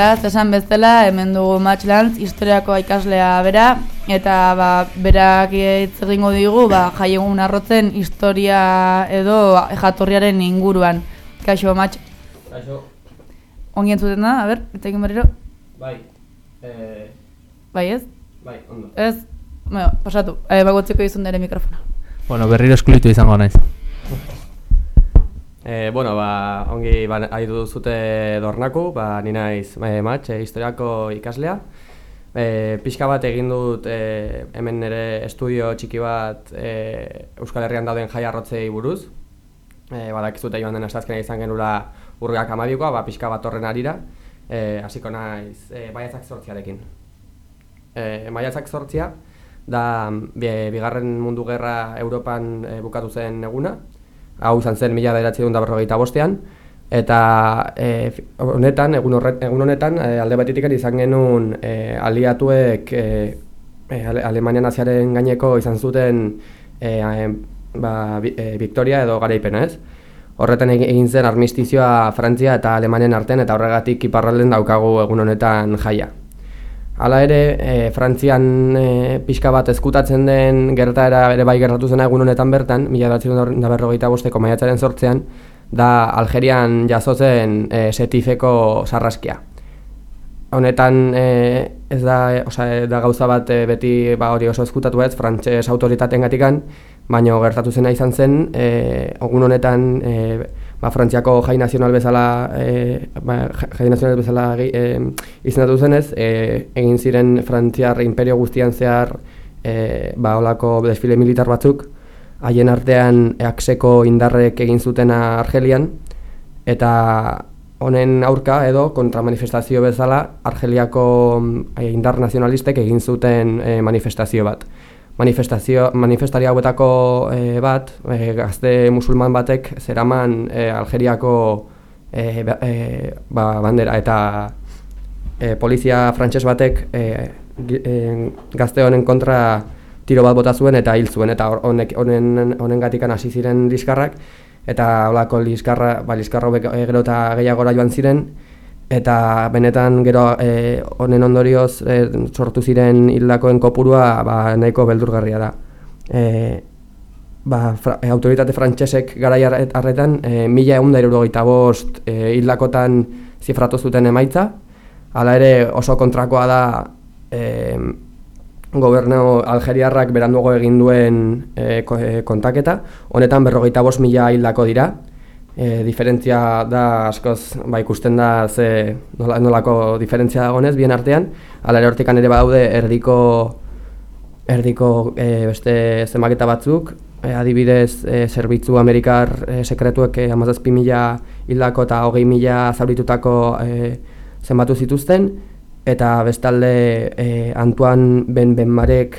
A: Beraz, esan bezala, hemen dugu Matchlands, historiako ikaslea bera, eta ba, berak hitz egingo digu, ba, jaiegun arrotzen historia edo jatorriaren inguruan. Kaixo, Match.
R: Kaixo.
A: Ongi entzuten da, a ber, eta egin berriro.
R: Bai. Eh,
A: Bai ez?
R: bai, ondo.
A: Ez? Bueno, pasatu, e, bagotzeko izun dere mikrofona.
C: Bueno, berriro eskluitu izango naiz.
R: Eh, bueno, ba, ongi ba, aidu zute dornaku, ba, ni naiz e, matx, e, historiako ikaslea. E, pixka bat egin dut e, hemen nire estudio txiki bat e, Euskal Herrian dauden jai arrotzei buruz. E, badakizute joan den astazkena izan genula urriak amabikoa, ba, pixka bat horren arira. E, hasiko naiz e, baiatzak zortziarekin. E, maiatzak zortzia, da bi, bigarren mundu gerra Europan e, bukatu zen eguna, hau izan zen mila bederatzi da berrogeita bostean, eta e, honetan, egun, horret, egun honetan, e, alde batetik izan genuen e, aliatuek e, e, Ale- Alemania naziaren gaineko izan zuten e, ba, e, Victoria edo garaipena ez. Horretan eg- egin zen armistizioa Frantzia eta Alemanian artean eta horregatik iparralden daukagu egun honetan jaia. Hala ere, e, Frantzian e, pixka bat ezkutatzen den gertaera ere bai gertatu zena egun honetan bertan, mila bederatziehun eta berrogeita bosteko maiatzaren sortzean, da Algerian jasotzen e, setifeko sarraskia. Honetan e, ez da, e, da gauza bat e, beti ba, hori oso ezkutatu ez, frantses autoritateen gatikan, baina gertatu zena izan zen, e, egun honetan e, ba, Frantziako jai nazional bezala, e, ba, ja- jai nazional bezala e, izendatu zenez, e, egin ziren Frantziar imperio guztian zehar e, ba, olako desfile militar batzuk, haien artean akseko indarrek egin zutena Argelian, eta honen aurka edo kontramanifestazio bezala Argeliako indar nazionalistek egin zuten e, manifestazio bat. Manifestazio, manifestari hauetako e, bat, e, gazte musulman batek zeraman e, Algeriako e, e, ba, bandera eta e, polizia frantses batek e, e, gazte honen kontra tiro bat bota zuen eta hil zuen. Eta honek honen honengatikan hasi ziren liskarrak. Eta holako liskarra ba liskarra hauek, e, gero eta gehiagora joan ziren eta benetan gero e, honen ondorioz e, sortu ziren hildakoen kopurua ba, nahiko beldurgarria da. E, ba, fra, e, autoritate frantsesek garai harre- harretan e, mila egun da bost e, hildakotan zifratu zuten emaitza, hala ere oso kontrakoa da e, gobernu algeriarrak beranduago egin duen e, e, kontaketa, honetan berrogeita bost mila hildako dira, e, diferentzia da askoz ba, ikusten da ze nola, nolako diferentzia dagonez bien artean, hala ere hortikan ere badaude erdiko erdiko e, beste zenbaketa batzuk, e, adibidez zerbitzu amerikar e, sekretuek e, amazazpi mila hildako eta hogei mila zauritutako e, zenbatu zituzten, eta bestalde e, Antoine Ben Benmarek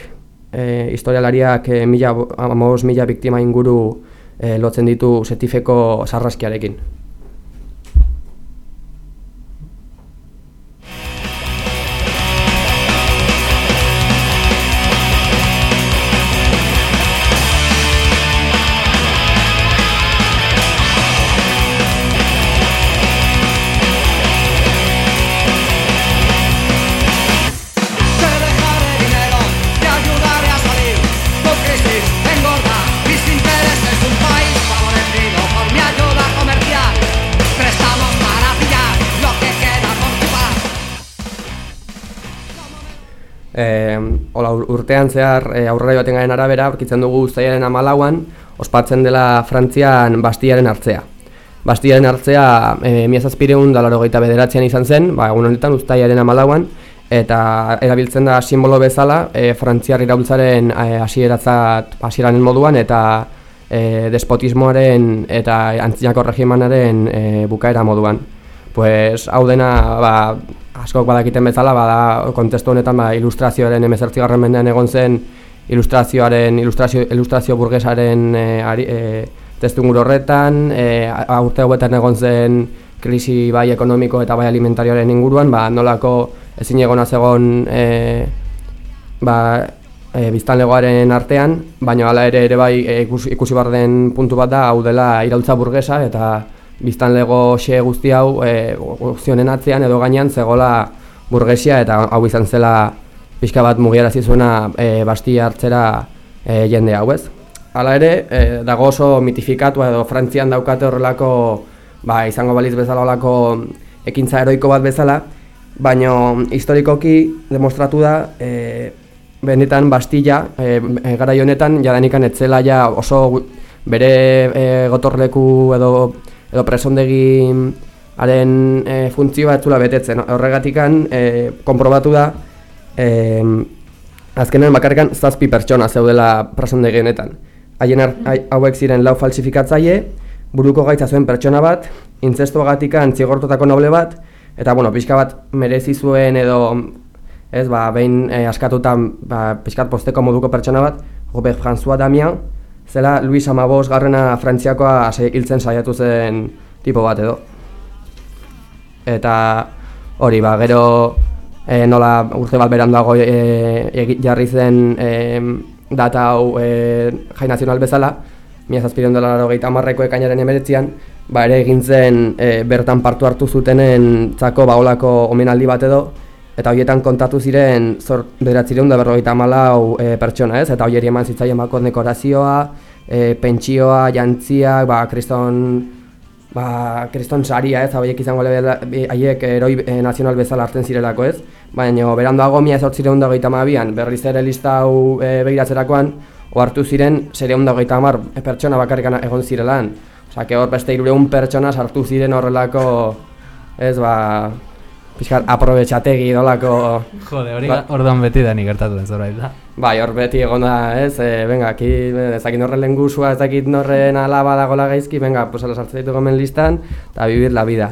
R: e, historialariak e, mila, hamabost mila biktima inguru e, lotzen ditu setifeko sarraskiarekin. Urtean zehar e, aurrera joaten garen arabera, aurkitzen dugu uztailaren amalauan, ospatzen dela Frantzian Bastiaren hartzea. Bastiaren hartzea e, miazazpireun da larogeita bederatzean izan zen, ba, egun honetan uztailaren amalauan, eta erabiltzen da simbolo bezala e, Frantziar iraultzaren e, hasieratzat hasieraren moduan eta e, despotismoaren eta antzinako regimanaren e, bukaera moduan. Pues hau dena ba, askok badakiten bezala bada kontestu honetan ba, ilustrazioaren 18. mendean egon zen ilustrazioaren ilustrazio ilustrazio burgesaren e, ari, e, testuinguru horretan, e, a- urte hauetan egon zen krisi bai ekonomiko eta bai alimentarioaren inguruan, ba, nolako ezin egona zegon e, ba, e, biztanlegoaren artean, baina hala ere ere bai ikusi, ikusi behar den puntu bat da hau dela iraultza burgesa eta biztanlego xe guzti hau e, guzti honen atzean edo gainean zegola burgesia eta hau izan zela pixka bat mugiarazi zuena e, Bastia hartzera e, jende hau ez. Hala ere, e, dago oso mitifikatua edo Frantzian daukate horrelako ba, izango baliz bezala olako ekintza heroiko bat bezala, baino historikoki demostratu da e, benetan Bastilla e, e, garai honetan jadanikan etzela ja oso bere e, gotorleku edo edo presondegi haren e, funtzioa etzula betetzen. Horregatikan e, konprobatu da e, azkenean bakarrikan zazpi pertsona zeudela presondegi honetan. Haien hai- hauek ziren lau falsifikatzaile, buruko gaitza zuen pertsona bat, intzestuagatikan zigortutako noble bat, eta bueno, pixka bat merezi zuen edo ez ba, behin e, askatutan ba, pixkat posteko moduko pertsona bat, Robert François Damian, zela Luis Amabos garrena Frantziakoa hiltzen saiatu zen tipo bat edo. Eta hori ba, gero e, nola urte bat beranduago e, egi- jarri zen e, data hau e, jai nazional bezala, mila zazpireun dola hogeita marreko ekainaren emeretzian, ba ere egin zen e, bertan partu hartu zutenen txako baolako omenaldi bat edo, eta horietan kontatu ziren zor, bederatzireun da berrogeita malau e, pertsona ez, eta horieri eman zitzaien bako dekorazioa, e, pentsioa, jantziak, ba, kriston ba, kriston saria ez, hauek izango haiek eroi e, nazional bezala hartzen zirelako ez, baina beranduago mila zortzireun da hogeita hamabian, berriz ere lista hau e, begiratzerakoan, ohartu ziren zereun da hogeita hamar pertsona bakarrik egon zirelan. Que hor beste irureun pertsona sartu ziren horrelako, ez ba, pixkat aprobetxategi dolako...
C: Jode, hori
R: Ba-
C: orduan beti da nik gertatu den zerbait da.
R: Bai, hor beti egon ez, e, venga, aki, ez dakit norren lengusua, ez dakit norren alaba dagoela gaizki, venga, pues ala sartzen ditu gomen listan, eta vivir la vida.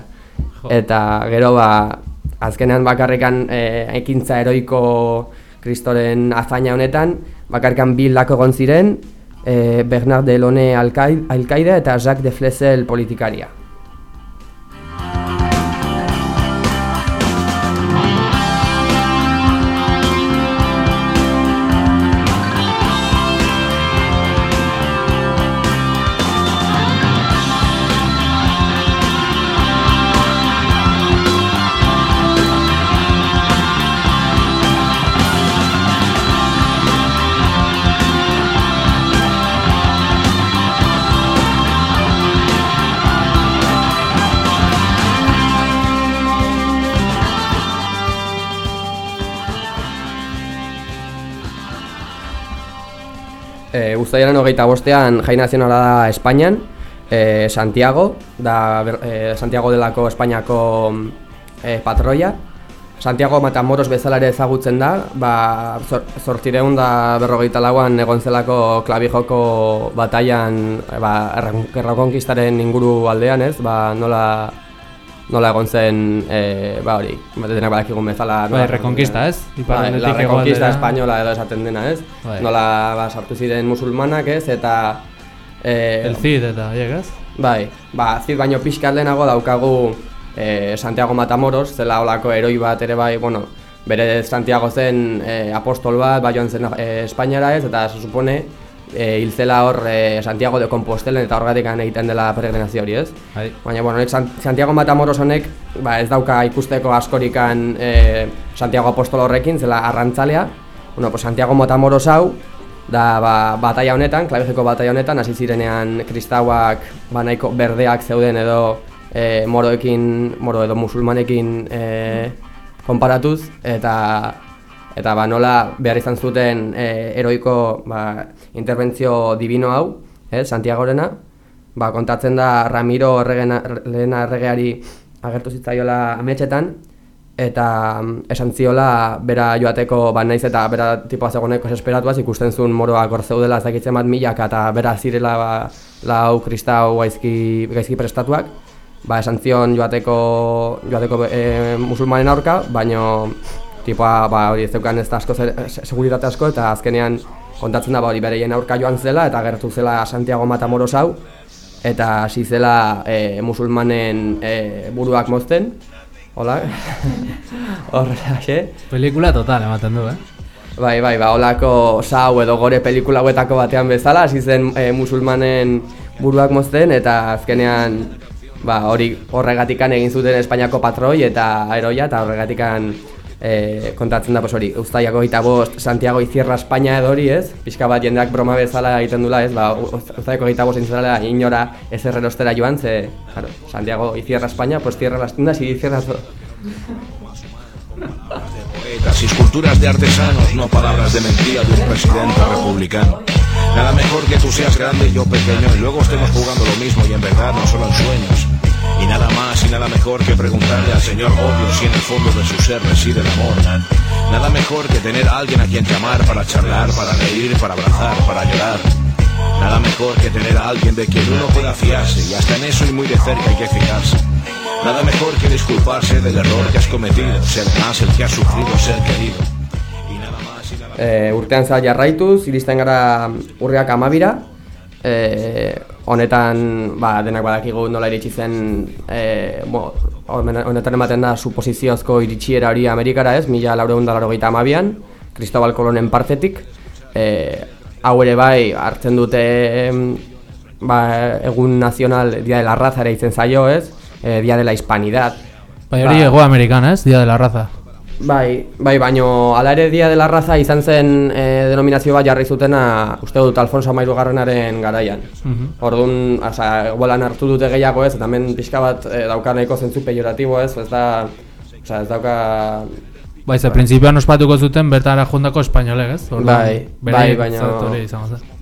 R: Eta gero, ba, azkenean bakarrikan e, ekintza heroiko kristoren azaina honetan, bakarrikan bi lako egon ziren, e, Bernard Delone alkai- alkaide eta Jacques de Flesel politikaria. Uztailaren hogeita bostean jai nazionala da Espainian, e, Santiago, da e, Santiago delako Espainiako e, patroia. Santiago Matamoros bezala ere ezagutzen da, ba, zor, zortzireun da berrogeita lauan egon zelako klabijoko bataian ba, erra- errakonkistaren inguru aldean ez, ba, nola, nola egon zen, e, ba hori, ba, denak badakigun bezala.
C: Bai, Reconquista, ez?
R: Bai,
C: Iparraldetik
R: la
C: hegoaldera.
R: española edo esaten dena, ez?
C: Bai.
R: Nola ba, sartu ziren musulmanak, ez? Eta... E,
C: El Cid eta haiek, ez?
R: Bai, ba, zid baino pixkat lehenago daukagu e, Santiago Matamoros, zela olako eroi bat ere bai, bueno, bere Santiago zen e, apostol bat, bai joan zen e, Espainiara ez, eta se supone e, hil zela hor e, Santiago de Compostelen eta horregatik egiten dela peregrinazio hori, ez?
C: Bai.
R: Baina, bueno, honek San- Santiago Matamoros honek ba, ez dauka ikusteko askorikan e, Santiago apostol horrekin, zela arrantzalea. Bueno, pues Santiago Matamoros hau, da ba, bataia honetan, klabejeko bataia honetan, hasi zirenean kristauak ba, nahiko berdeak zeuden edo e, moroekin, moro edo musulmanekin e, konparatuz, eta eta ba, nola behar izan zuten e, eroiko ba, interbentzio divino hau, eh, Santiagorena, ba, kontatzen da Ramiro erregena, lehena erregeari agertu zitzaiola ametxetan, eta mm, esan ziola bera joateko ba naiz eta bera tipoa zegoneko esperatuaz ikusten zuen moroak hor zeudela ez bat milaka eta bera zirela ba, lau kristau gaizki, gaizki prestatuak. Ba esan zion joateko joateko e, musulmanen aurka baino tipoa ba hori zeukan ez da asko zer- seguritate asko eta azkenean kontatzen da ba hori bereien aurka joan zela eta gertu zela Santiago Matamoros hau eta hasi zela e, musulmanen e, buruak mozten Hola, [LAUGHS] horrela, [LAUGHS] xe?
C: Pelikula total ematen du, eh?
R: Bai, bai, ba, holako sau edo gore pelikula hauetako batean bezala, hasi zen e, musulmanen buruak mozten, eta azkenean, ba, hori horregatikan egin zuten Espainiako patroi eta aeroia eta horregatikan e, kontatzen da pues hori, Uztaiako gita bost, Santiago Izierra Espainia edo hori ez, pixka bat jendeak broma bezala egiten dula ez, ba, Uztaiako gita bost intzala inora ez errerostera joan, ze, claro, Santiago Izierra Espainia, pues cierra las tiendas y cierra todo.
S: poetas y de artesanos, no palabras de mentira de un presidente republicano. Nada mejor que tú seas grande y yo pequeño y luego estemos jugando lo mismo y en verdad no solo en sueños. Y nada más y nada mejor que preguntarle al Señor obvio si en el fondo de su ser reside el amor. Nada mejor que tener a alguien a quien llamar para charlar, para reír, para abrazar, para llorar. Nada mejor que tener a alguien de quien uno pueda fiarse y hasta en eso y muy de cerca hay que fijarse. Nada mejor que disculparse del error que has cometido, ser más el que ha sufrido ser querido.
R: e, urtean za jarraituz, iristen gara urriak honetan ba, denak badakigu nola iritsi zen, e, bo, honetan ematen da suposiziozko iritsiera hori Amerikara ez, mila laureunda laro amabian, Cristobal Colonen partetik, e, hau ere bai hartzen dute em, ba, egun nazional Dia de la Raza ere itzen zaio ez, e, Dia de la Hispanidad.
C: Bai hori
R: Ba,
C: ego amerikana ez, Dia de la Raza.
R: Bai, bai, baino ala ere Dia de la Raza izan zen e, denominazio bat jarri zutena uste dut Alfonso Amairu garrenaren garaian.
C: Mhm.
R: Orduan, oza, bolan hartu dute gehiago ez, eta hemen pixka bat e, dauka nahiko zentzu pejoratibo ez, ez da, oza, ez dauka...
C: Bai, ze prinsipioan ospatuko zuten bertara jundako espainolek, ez? Orduan,
R: Bai, bai, baina...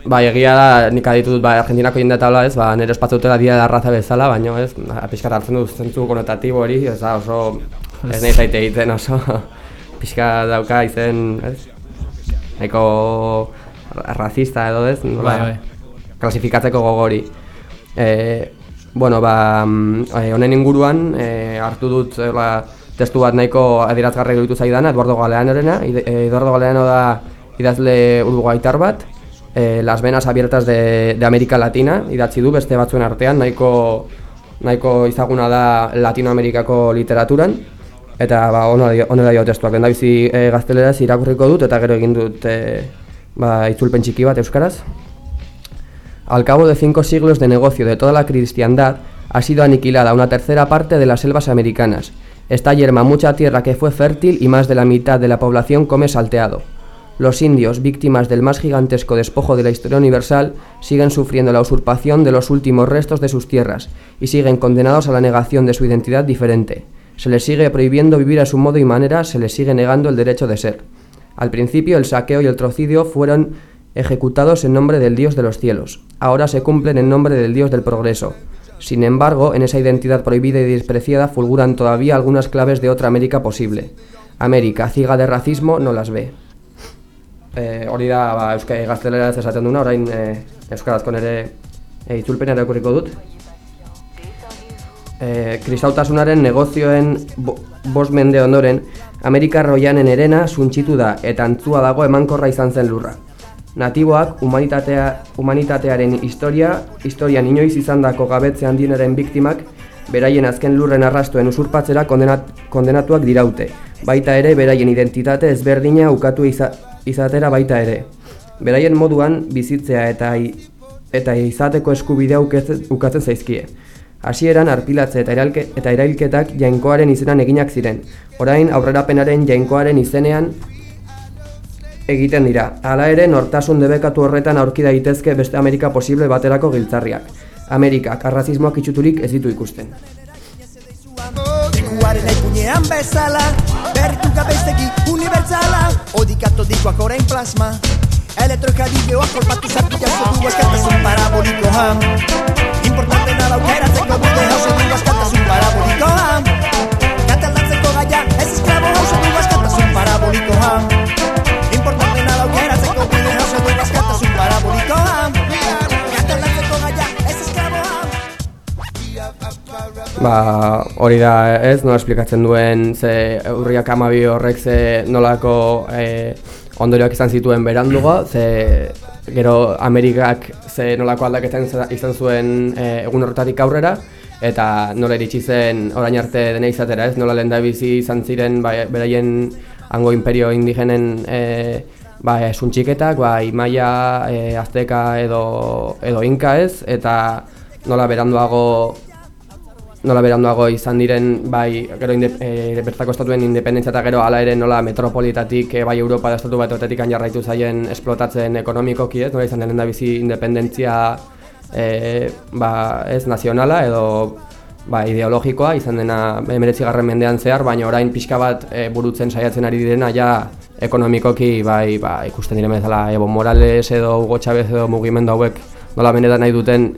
R: Bai, egia da, nik aditu dut, bai, Argentinako jende tabla ez, ba, nire ospatzutela dia da raza bezala, baina ez, ba, pixka hartzen dut zentzu konotatibo hori, ez da, oso, ez nahi zaite egiten oso, [LAUGHS] pixka dauka izen, ez, nahiko razista edo ez, nola,
C: Bai, bai.
R: klasifikatzeko gogori. E, bueno, ba, mm, eh, honen inguruan e, hartu dut la, testu bat nahiko adierazgarri iruditu zaidana, Eduardo Galeanorena, eh, Eduardo Galeano da idazle uruguaitar bat, e, Las venas abiertas de, de América Latina, idatzi du beste batzuen artean, nahiko nahiko izaguna da Latinoamerikako literaturan, Al cabo de cinco siglos de negocio de toda la cristiandad, ha sido aniquilada una tercera parte de las selvas americanas. Está yerma mucha tierra que fue fértil y más de la mitad de la población come salteado. Los indios, víctimas del más gigantesco despojo de la historia universal, siguen sufriendo la usurpación de los últimos restos de sus tierras y siguen condenados a la negación de su identidad diferente. Se les sigue prohibiendo vivir a su modo y manera, se les sigue negando el derecho de ser. Al principio el saqueo y el trocidio fueron ejecutados en nombre del Dios de los cielos. Ahora se cumplen en nombre del Dios del progreso. Sin embargo, en esa identidad prohibida y despreciada fulguran todavía algunas claves de otra América posible. América, ciega de racismo, no las ve. Eh, hori da, ba, euskal gazteleraz esaten duna, orain eh, euskarazko nere eh, itzulpena irakurriko dut. Eh, kristautasunaren negozioen bo, bost mende ondoren, Amerikar roianen erena suntxitu da eta antzua dago emankorra izan zen lurra. Natiboak humanitatea, humanitatearen historia, historian inoiz izandako gabetze handienaren biktimak, beraien azken lurren arrastuen usurpatzera kondenat, kondenatuak diraute, baita ere beraien identitate ezberdina ukatu iza, izatera baita ere. Beraien moduan bizitzea eta eta izateko eskubidea ukatzen zaizkie. Hasieran arpilatze eta, erailke, eta erailketak jainkoaren izenan eginak ziren. Orain aurrerapenaren jainkoaren izenean egiten dira. Hala ere, nortasun debekatu horretan aurki daitezke beste Amerika posible baterako giltzarriak. Amerikak arrazismoak itxuturik ez ditu ikusten.
T: Lekuaren aipunean bezala Berritu gabeztegi unibertsala Odikatodikoak orain plasma Elektroikadideoak kolpatu sartu jaso du askatasun parabolikoa Importante nada aukeratzeko bide hauso du askatasun parabolikoa Kataldatzeko gaia ez esklabo hauso du askatasun parabolikoa Importante nada aukeratzeko bide hauso du askatasun parabolikoa Kataldatzeko gaia ez esklaboa
R: Ba, hori da ez, nola esplikatzen duen ze urriak amabi horrek ze nolako e, ondorioak izan zituen berandugo, ze gero Amerikak ze nolako aldaketan izan- zuen e, egun horretatik aurrera, eta nola iritsi zen orain arte dena izatera ez, nola lehen bizi izan ziren ba, beraien hango imperio indigenen e, ba, e, suntxiketak, ba, imaia, e, azteka edo, edo inka ez, eta nola beranduago nola beranduago izan diren bai gero inde, e, bertako estatuen independentzia eta gero hala ere nola metropolitatik e, bai Europa da estatu batuetatik jarraitu zaien esplotatzen ekonomikoki ez, nola izan denen da bizi independentzia e, ba, ez nazionala edo ba, ideologikoa izan dena emeretzi garren mendean zehar, baina orain pixka bat e, burutzen saiatzen ari direna ja ekonomikoki bai, ba, ikusten diren bezala Evo Morales edo Hugo Chavez edo mugimendu hauek nola benetan nahi duten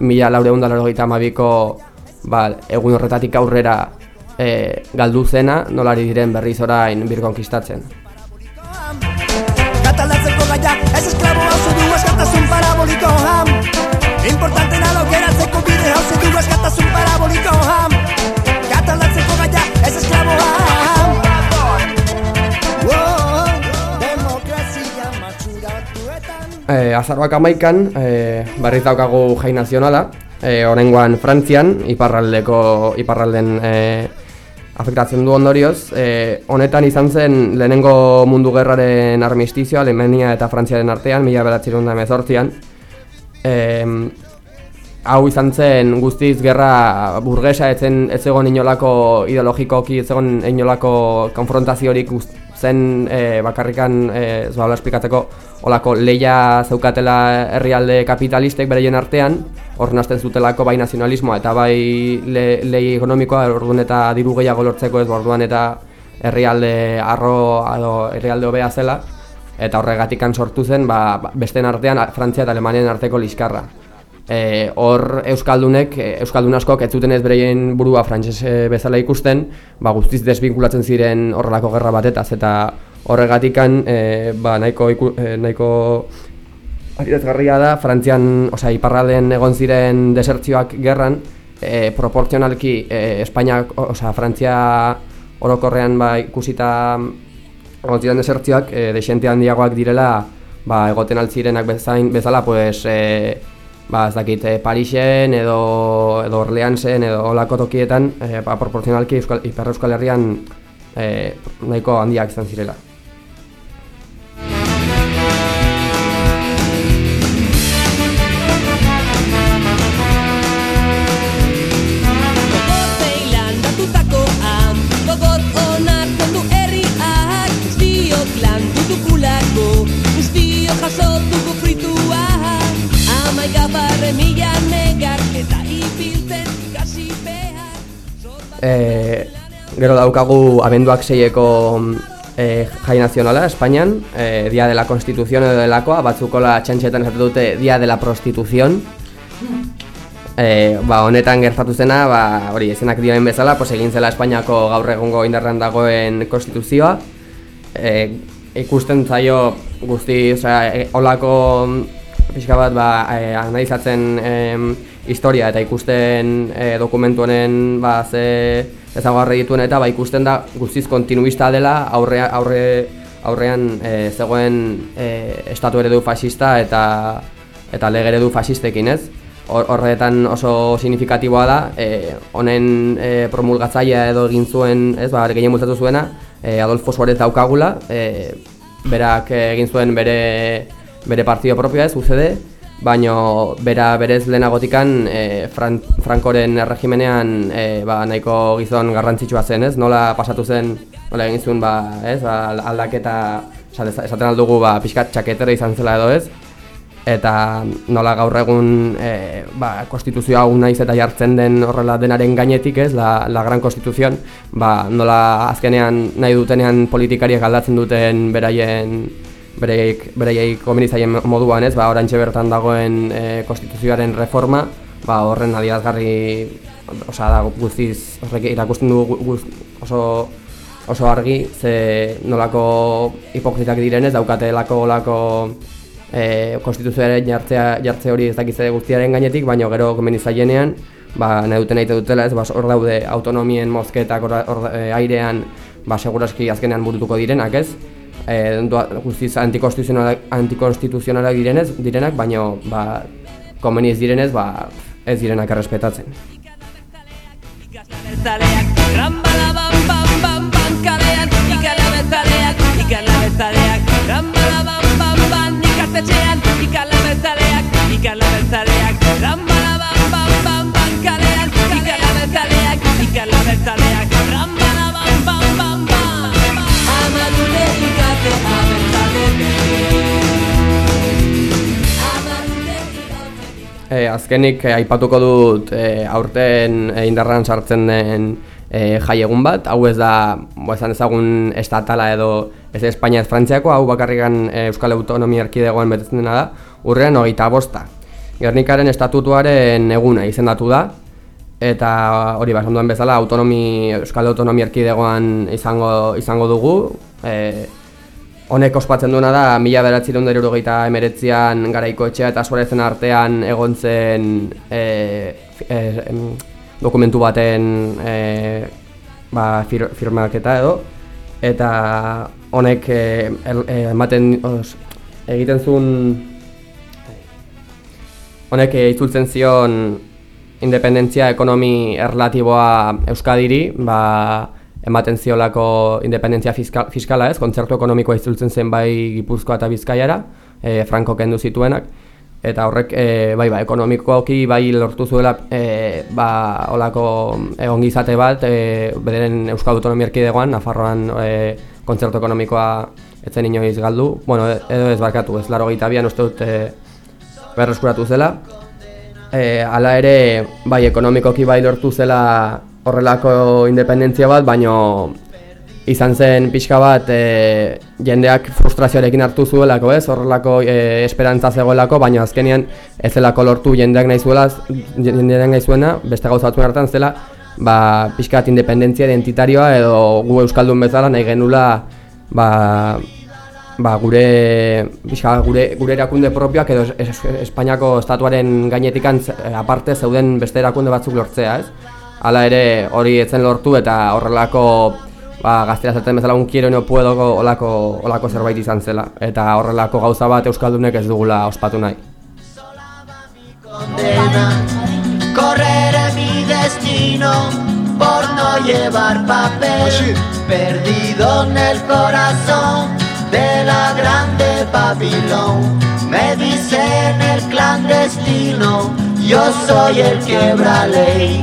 R: mila laure hundala amabiko ba, egun horretatik aurrera e, galdu zena nolari diren berriz orain birkonkistatzen.
T: Katalatzeko gaia ez esklabo hau du eskatasun paraboliko ham Importante nalo geratzeko bide hau du eskatasun paraboliko ham Katalatzeko gaia ez esklabo ham
R: Eh, azaroak amaikan, eh, berriz daukagu jai nazionala, eh, orengoan Frantzian, iparraldeko, iparralden eh, afektatzen du ondorioz. Eh, honetan izan zen lehenengo mundu gerraren armistizio, Alemania eta Frantziaren artean, mila beratzerun da mezortzian. Eh, hau izan zen guztiz gerra burgesa etzen ez egon inolako ideologikoki ez egon inolako konfrontaziorik zen e, bakarrikan e, zoala esplikatzeko olako leia zeukatela herrialde kapitalistek bereien artean hor nazten zutelako bai nazionalismoa eta bai le, lei ekonomikoa orduan eta diru gehiago lortzeko ez orduan eta herrialde arro edo herrialde hobea zela. Eta horregatikan sortu zen ba, besten artean Frantzia eta Alemanian arteko liskarra e, hor euskaldunek e, euskaldun askok ez zuten ez bereien burua frantses e, bezala ikusten, ba guztiz desbinkulatzen ziren horrelako gerra batetaz eta horregatikan e, ba nahiko iku, e, nahiko adierazgarria da Frantzian, osea iparraldean egon ziren desertzioak gerran e, proportzionalki e, Espainia, osea Frantzia orokorrean ba ikusita egon ziren desertzioak e, desente handiagoak direla ba egoten altzirenak bezain bezala pues e, ba, ez dakit, e, Parisen edo, edo Orleansen edo olako tokietan e, ba, proporzionalki Euskal, Iper Euskal Herrian e, nahiko handiak izan zirela. E, gero daukagu abenduak seieko e, jai nazionala Espainian, e, Dia de la Constitución edo delakoa, batzukola txantxetan esatu dute Dia de la Prostitución. E, ba, honetan gertatu zena, ba, hori, ezenak dioen bezala, pues, egin zela Espainiako gaur egungo indarran dagoen konstituzioa. E, ikusten zaio guzti, osea, e, olako pixka bat, ba, e, analizatzen e, historia eta ikusten e, dokumentu honen ba, ze ezagarri dituen eta ba, ikusten da guztiz kontinuista dela aurre, aurre, aurrean e, zegoen e, estatu eredu fascista eta eta lege eredu fascistekin ez? Horretan oso signifikatiboa da e, honen e, promulgatzaia edo egin zuen ez ba, gehien multatu zuena e, Adolfo Suarez daukagula e, berak egin zuen bere bere partio propioa ez, UCD baino bera berez lehenagotikan e, Fran, Frankoren erregimenean e, ba, nahiko gizon garrantzitsua zen, ez? Nola pasatu zen, nola egin zuen ba, ez? Ba, aldaketa esaten aldugu ba, pixkat txaketera izan zela edo ez? Eta nola gaur egun e, ba, konstituzioa naiz eta jartzen den horrela denaren gainetik ez, la, la gran konstituzion, ba, nola azkenean nahi dutenean politikariak aldatzen duten beraien bereik bereik komenizaien moduan, ez? Ba, oraintxe bertan dagoen e, konstituzioaren reforma, ba, horren adierazgarri, osea, da guztiz horrek irakusten du guz, oso oso argi ze nolako hipokritak direnez daukatelako olako e, konstituzioaren jartzea jartze hori ez dakitze guztiaren gainetik, baina gero komenizaienean ba, nahi duten nahi dutela, ez, ba, hor daude autonomien mozketak hor, e, airean, ba, seguraski azkenean burutuko direnak, ez? Eh, guztiz antikonstituzionalak, antikonstituzionalak direnez, direnak, baina ba, komeni ez direnez, ba, ez direnak errespetatzen. Azkenik eh, aipatuko dut e, aurten e, indarran sartzen den e, jai egun bat, hau ez da, bo esan ezagun estatala edo ez Espainia ez Frantziako, hau bakarrikan e, Euskal Autonomia Erkidegoan betetzen dena da, urrean hogeita bosta. Gernikaren estatutuaren eguna izendatu da, eta hori bat onduan bezala autonomi, Euskal Autonomia Erkidegoan izango, izango dugu, e, Honek ospatzen duena da, mila beratzi dut geita emeretzean garaiko etxea eta suarezen artean egon zen e, e, dokumentu baten e, ba, fir, firmaketa edo. Eta honek e, ematen os, egiten zuen honek e, itzultzen zion independentzia ekonomi erlatiboa Euskadiri ba, ematen ziolako independentzia fiskal, fiskala ez, kontzertu ekonomikoa izultzen zen bai Gipuzkoa eta Bizkaiara, e, Franco kendu zituenak, eta horrek e, bai ba, ekonomikoki bai lortu zuela e, ba, olako ongizate bat e, bederen Euskal Autonomia Erkidegoan, Nafarroan e, kontzertu ekonomikoa etzen inoiz galdu, bueno, edo ez barkatu, ez laro gita bian uste dut e, berreskuratu zela, e, ala ere bai ekonomikoki bai lortu zela horrelako independentzia bat, baino izan zen pixka bat e, jendeak frustrazioarekin hartu zuelako, ez? Horrelako e, esperantza zegoelako, baina azkenean ez zelako lortu jendeak nahi zuela, jendeak nahi zuena, beste gauzatzen hartan zela, ba, pixka bat independentzia identitarioa edo gu euskaldun bezala nahi genula ba, ba, gure, pixka, gure, gure erakunde propioak edo Espainiako estatuaren gainetikan aparte zeuden beste erakunde batzuk lortzea, ez? Hala ere hori etzen lortu eta horrelako ba, gaztera zerten bezala un quiero no puedo olako, olako zerbait izan zela. Eta horrelako gauza bat Euskaldunek ez dugula ospatu nahi.
D: Correré mi destino por no llevar papel Perdido en el corazón de la grande Babilón Me dicen el clandestino, yo soy el quebra ley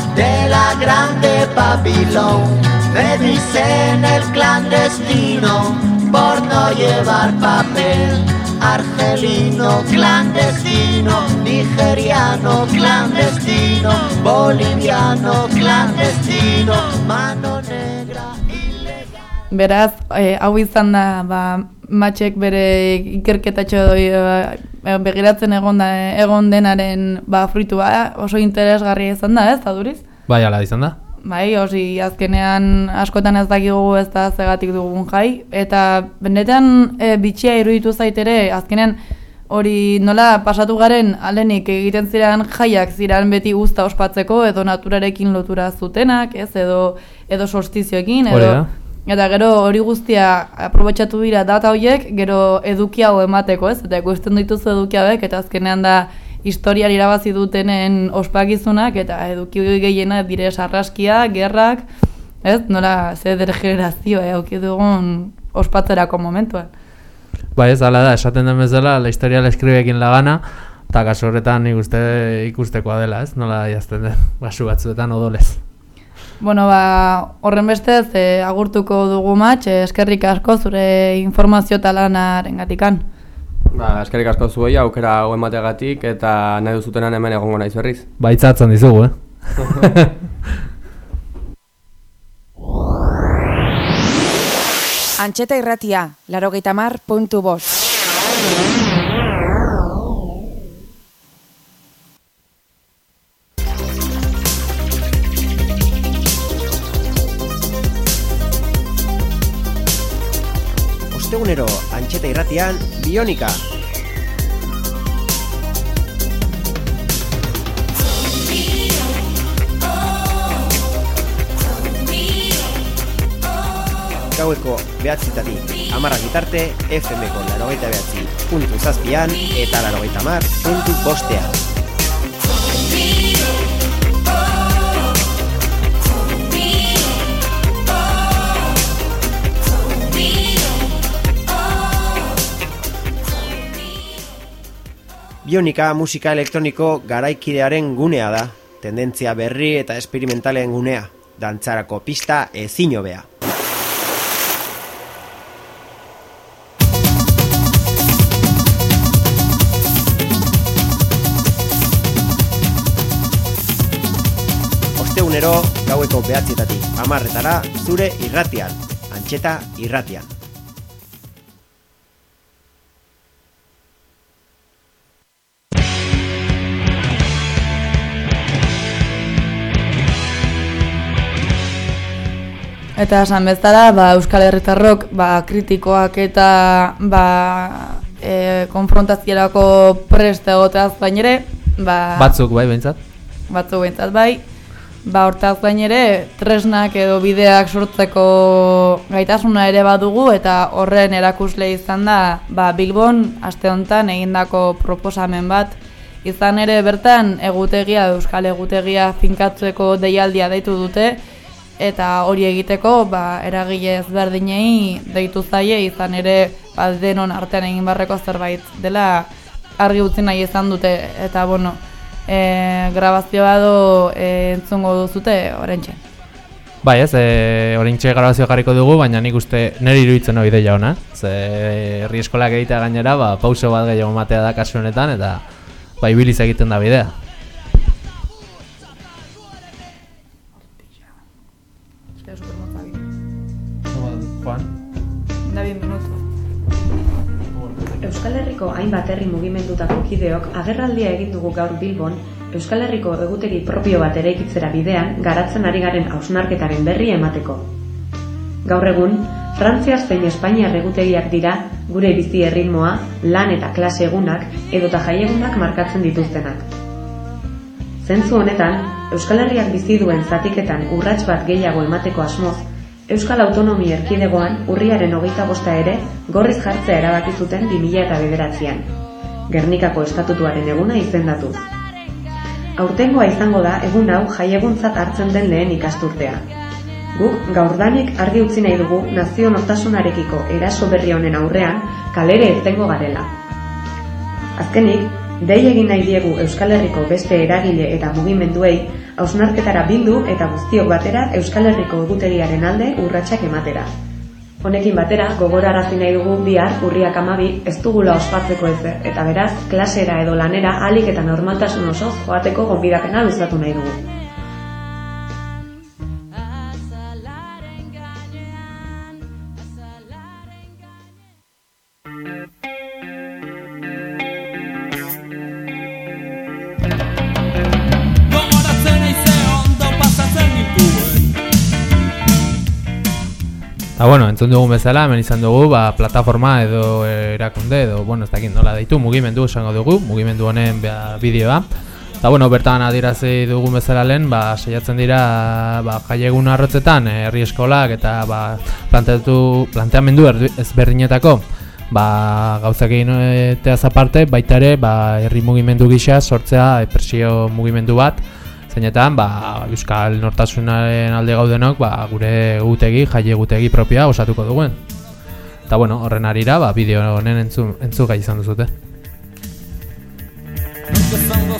D: de la grande Babilón. Me dicen el clandestino por no llevar papel. Argelino clandestino, nigeriano clandestino, boliviano clandestino, mano negra ilegal.
A: Beraz, eh, hau izan da, ba, matxek bere ikerketatxo doi e, begiratzen egon, da, egon denaren ba, fruitua oso interesgarria izan da, ez, aduriz?
C: Bai, ala izan da.
A: Bai, osi azkenean askotan ez dakigu ez da zegatik dugun jai, eta benetan e, bitxia iruditu zaitere, azkenean hori nola pasatu garen alenik egiten ziren jaiak ziren beti guzta ospatzeko edo naturarekin lotura zutenak, ez edo edo solstizioekin edo eta gero hori guztia aprobetxatu dira data horiek gero edukiago emateko, ez? Eta ikusten dituzu edukiabek eta azkenean da historiari irabazi dutenen ospakizunak eta eduki gehiena dire sarraskia, gerrak, ez? Nola ze degenerazioa eduki dugun ospatzerako momentuan.
C: Ba ez, ala da, esaten den bezala, la historia la eskribekin lagana, eta kaso horretan ikuste, ikustekoa dela, ez? Nola jazten den, basu batzuetan odolez.
A: Bueno, ba, horren bestez, e, agurtuko dugu matx, eskerrik asko zure informazio talanaren gatikan.
R: Ba, eskerrik asko zuei aukera hau emateagatik eta nahi duzutenan hemen egongo naiz berriz.
C: Baitzatzen dizugu, eh? [LAUGHS]
J: Antxeta irratia, laro gaitamar, puntu bos.
U: Ostegunero, antxeta irratian, bionika. Gaueko behatzitatik, amarra gitarte, FM-ko larogeita behatzi puntu zazpian eta larogeita mar puntu bostean. Bionika musika elektroniko garaikidearen gunea da, tendentzia berri eta esperimentalen gunea, dantzarako pista ezin hobea. Ostegunero, gaueko behatzietatik amarretara, zure irratian, antxeta irratian.
A: Eta esan bezala, ba, Euskal Herritarrok ba, kritikoak eta ba, e, konfrontaziorako prest egoteaz bain ere, ba,
C: Batzuk bai behintzat.
A: batzuk behintzat bai, ba, hortaz gain ere, tresnak edo bideak sortzeko gaitasuna ere badugu eta horren erakusle izan da ba, Bilbon aste honetan egindako proposamen bat, izan ere bertan egutegia, Euskal egutegia finkatzeko deialdia deitu dute, eta hori egiteko ba, eragile ezberdinei deitu zaie izan ere ba, denon artean egin barreko zerbait dela argi utzi nahi izan dute eta bueno e, grabazioa do e, entzungo duzute orentxe.
C: Bai ez, e, orintxe grabazio jarriko dugu, baina nik uste nire iruditzen hori ideia ona. Ze herri eskolak egitea gainera, ba, pauso bat gehiago matea da kasu honetan, eta ba, ibiliz egiten da bidea.
V: Herriko hainbat herri mugimendutako kideok agerraldia egin dugu gaur Bilbon, Euskal Herriko egutegi propio bat eraikitzera bidean garatzen ari garen hausnarketaren berri emateko. Gaur egun, Frantzia zein Espainiar egutegiak dira gure bizi erritmoa, lan eta klase egunak edota jaiegunak markatzen dituztenak. Zentzu honetan, Euskal Herriak bizi duen zatiketan urrats bat gehiago emateko asmoz, Euskal Autonomi Erkidegoan urriaren hogeita bosta ere gorriz jartzea erabaki zuten 2000 eta bederatzean. Gernikako estatutuaren eguna izendatuz. Aurtengoa izango da egun hau jaieguntzat hartzen den lehen ikasturtea. Guk gaurdanik argi utzi nahi dugu nazio nortasunarekiko eraso berri honen aurrean kalere etengo garela. Azkenik, dei egin nahi diegu Euskal Herriko beste eragile eta mugimenduei hausnarketara bildu eta guztiok batera Euskal Herriko egutegiaren alde urratsak ematera. Honekin batera, gogorarazi nahi dugu bihar urriak amabi ez dugula ospatzeko ezer, eta beraz, klasera edo lanera alik eta normaltasun osoz joateko gonbidapena luzatu nahi dugu.
C: Eta bueno, entzun dugun bezala, hemen izan dugu, ba, plataforma edo erakunde edo, bueno, ez dakit nola deitu, mugimendu esango dugu, mugimendu honen ba, bideoa. Eta bueno, bertan adierazi dugun bezala lehen, ba, saiatzen dira ba, jaiegun arrotzetan, eh, herri eskolak eta ba, planteatu, planteamendu erdi- ezberdinetako ba, gauzak egin eteaz aparte, baita ere ba, herri mugimendu gisa sortzea eh, presio mugimendu bat, zeinetan ba, Euskal Nortasunaren alde gaudenok ba, gure gutegi, jaie gutegi propioa osatuko duguen. Eta bueno, horren arira, ba, bideo honen entzu, entzugai izan duzute.
F: Esango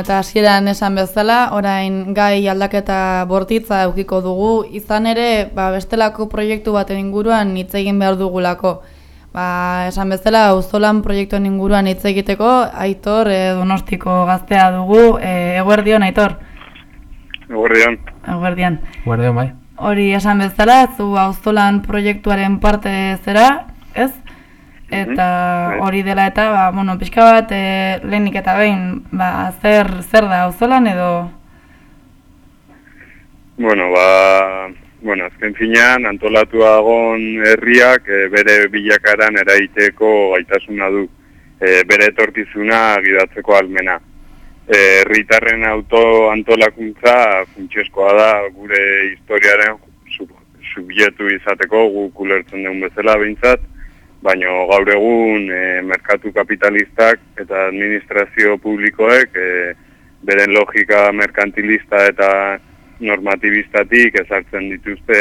F: eta
A: hasieran esan bezala, orain gai aldaketa bortitza eukiko dugu, izan ere, ba, bestelako proiektu baten inguruan hitz egin behar dugulako. Ba, esan bezala, auzolan proiektuen inguruan hitz egiteko, Aitor e, Donostiko gaztea dugu, e, eguerdion, Aitor?
W: Eguerdion.
A: Eguerdion.
C: Guardian bai.
A: Hori esan bezala, zu auzolan proiektuaren parte zera, ez? Eta
W: bai.
A: hori dela eta, ba, bueno, pixka bat, e, lehenik eta behin, ba, zer, zer da auzolan edo...
W: Bueno, ba, bueno, azken finean, antolatua agon herriak e, bere bilakaran eraiteko gaitasuna du, e, bere etorkizuna gidatzeko almena. E, herritarren auto antolakuntza funtsezkoa da gure historiaren sub, subjetu izateko guk ulertzen den bezala behintzat, baina gaur egun e, merkatu kapitalistak eta administrazio publikoek e, beren logika merkantilista eta normatibistatik ezartzen dituzte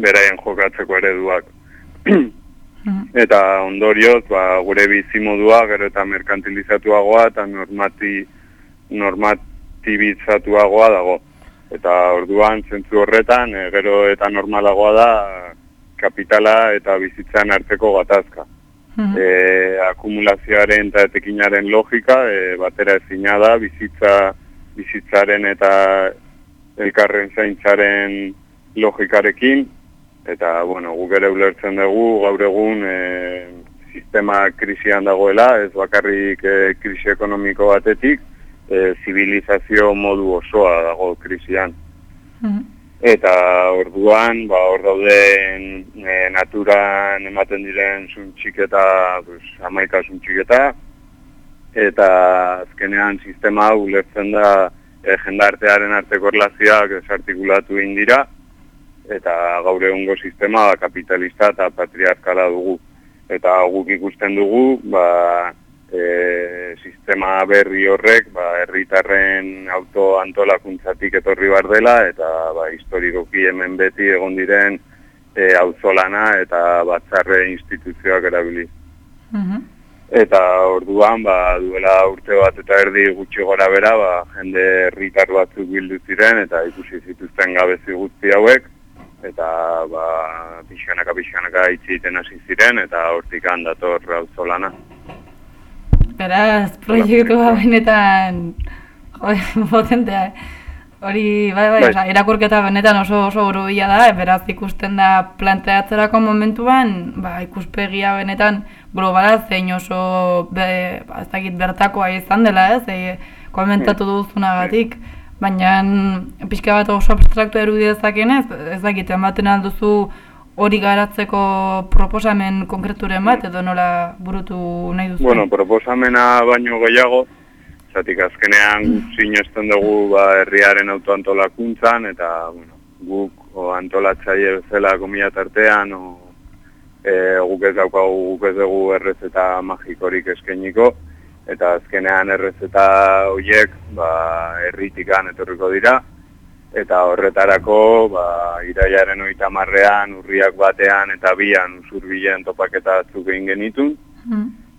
W: beraien jokatzeko ereduak. eta ondorioz, ba, gure bizimodua gero eta merkantilizatuagoa eta normati, normatibizatuagoa dago. Eta orduan, zentzu horretan, e, gero eta normalagoa da kapitala eta bizitzan arteko gatazka. E, akumulazioaren eta etekinaren logika e, batera ezina da bizitza bizitzaren eta elkarren zaintzaren logikarekin eta bueno, guk ere ulertzen dugu gaur egun e, sistema krisian dagoela, ez bakarrik e, krisi ekonomiko batetik, e, zibilizazio modu osoa dago krisian. Eta orduan, ba, hor dauden e, naturan ematen diren zuntxiketa, pues, amaika zuntxiketa, eta azkenean sistema ulertzen da e, jendartearen arteko erlazioak desartikulatu egin dira, eta gaur egungo sistema ba, kapitalista eta patriarkala dugu. Eta guk ikusten dugu, ba, e, sistema berri horrek, ba, herritarren autoantolakuntzatik etorri bar dela, eta ba, historikoki hemen beti egon diren e, auzolana eta batzarre instituzioak erabili. Eta orduan, ba, duela urte bat eta erdi gutxi gora bera, ba, jende herritar batzuk bildu ziren eta ikusi zituzten gabezi guzti hauek, eta ba, pixkanaka pixkanaka itxiten hasi ziren, eta hortik dator auzolana.
A: Beraz, proiektua benetan, jode, [LAUGHS] potentea, eh? Hori, bai, bai,
W: Bai.
A: oza, irakurketa benetan oso oso burubila da, beraz ikusten da planteatzerako momentuan, ba, ikuspegia benetan globala zein oso, be, ba, ez dakit bertakoa izan dela, ez, e, komentatu duzunagatik, baina pixka bat oso abstraktu erudi dezakenez, ez dakit, ematen alduzu hori garatzeko proposamen konkreturen bat, edo nola burutu nahi duzu?
W: Bueno, proposamena baino gehiago, zatik azkenean sinesten dugu ba, herriaren autoantolakuntzan, eta bueno, guk o, antolatzaile bezala komila tartean, o, e, guk ez daukagu guk ez dugu errezeta magikorik eskainiko, eta azkenean errezeta horiek ba, herritikan etorriko dira, eta horretarako ba, iraiaren oita marrean, urriak batean eta bian usurbilen topaketa batzuk egin genitun,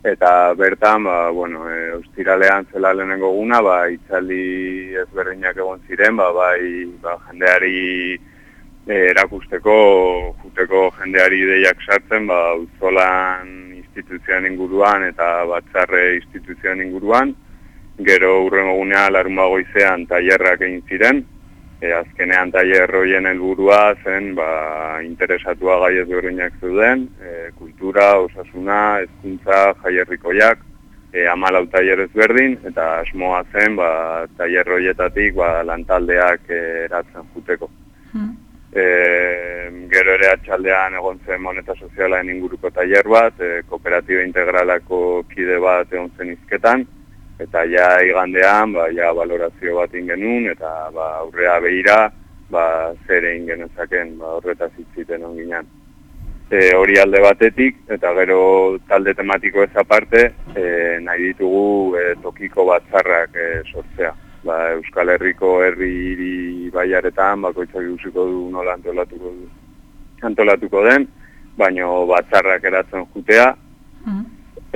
W: eta bertan, ba, bueno, e, ostiralean zela lehenengo guna, ba, itzaldi ezberdinak egon ziren, ba, bai, ba, jendeari e, erakusteko, juteko jendeari ideiak sartzen, ba, uzolan instituzioan inguruan eta batzarre instituzioan inguruan, gero urrengo gunea larunba goizean tailerrak egin ziren, e, azkenean tailer horien helburua zen ba, interesatua gai ezberdinak zeuden, e, kultura, osasuna, hezkuntza, jaierrikoiak, e, amalau tailer ezberdin, eta asmoa zen ba, tailer horietatik ba, lantaldeak eratzen juteko. E, gero ere atxaldean egon zen moneta sozialaen inguruko tailer bat, e, kooperatiba integralako kide bat egon zen izketan, eta ja igandean ba, ja valorazio bat genuen eta ba, aurrea behira ba, zer egin genezaken ba, horretaz hitziten onginan. E, hori alde batetik, eta gero talde tematiko ez aparte, e, nahi ditugu e, tokiko batzarrak e, sortzea. Ba, Euskal Herriko herri hiri baiaretan, bakoitzak ikusiko du nola antolatuko, du, antolatuko den, baino batzarrak eratzen jutea, E,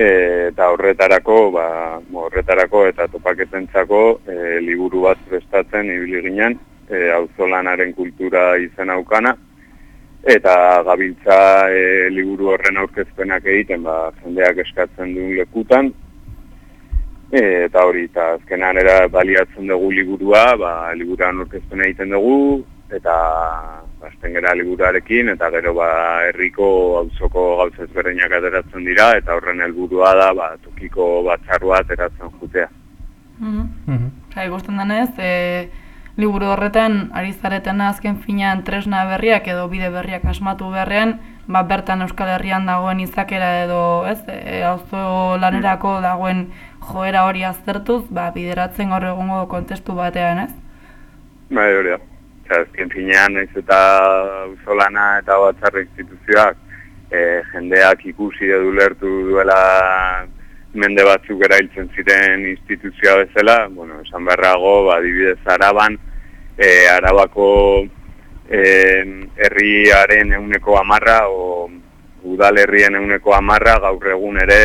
W: eta horretarako, ba, horretarako eta topaketentzako e, liburu bat prestatzen ibili ginen, e, auzolanaren kultura izen aukana, eta gabiltza e, liburu horren aurkezpenak egiten, ba, jendeak eskatzen duen lekutan, e, eta hori, eta azkenan era baliatzen dugu liburua, ba, liburuan aurkezpena egiten dugu, eta bazten gara liburarekin, eta gero ba, herriko auzoko gauza ezberdinak ateratzen dira, eta horren helburua da, ba, tokiko batzarua ateratzen jutea.
A: Mhm. Mm ikusten denez, e, liburu horretan ari zaretena azken finean tresna berriak edo bide berriak asmatu beharrean, ba, bertan Euskal Herrian dagoen izakera edo, ez, e, auzo lanerako dagoen joera hori aztertuz, ba, bideratzen gaur egungo kontestu batean, ez?
W: Bai, hori da. Azken finean, ez eta uzolana eta batzarra instituzioak e, jendeak ikusi edu lertu duela mende batzuk erailtzen ziren instituzioa bezala, bueno, esan beharrago, ba, dibidez araban, e, arabako e, herriaren euneko amarra, o udalerrien euneko amarra, gaur egun ere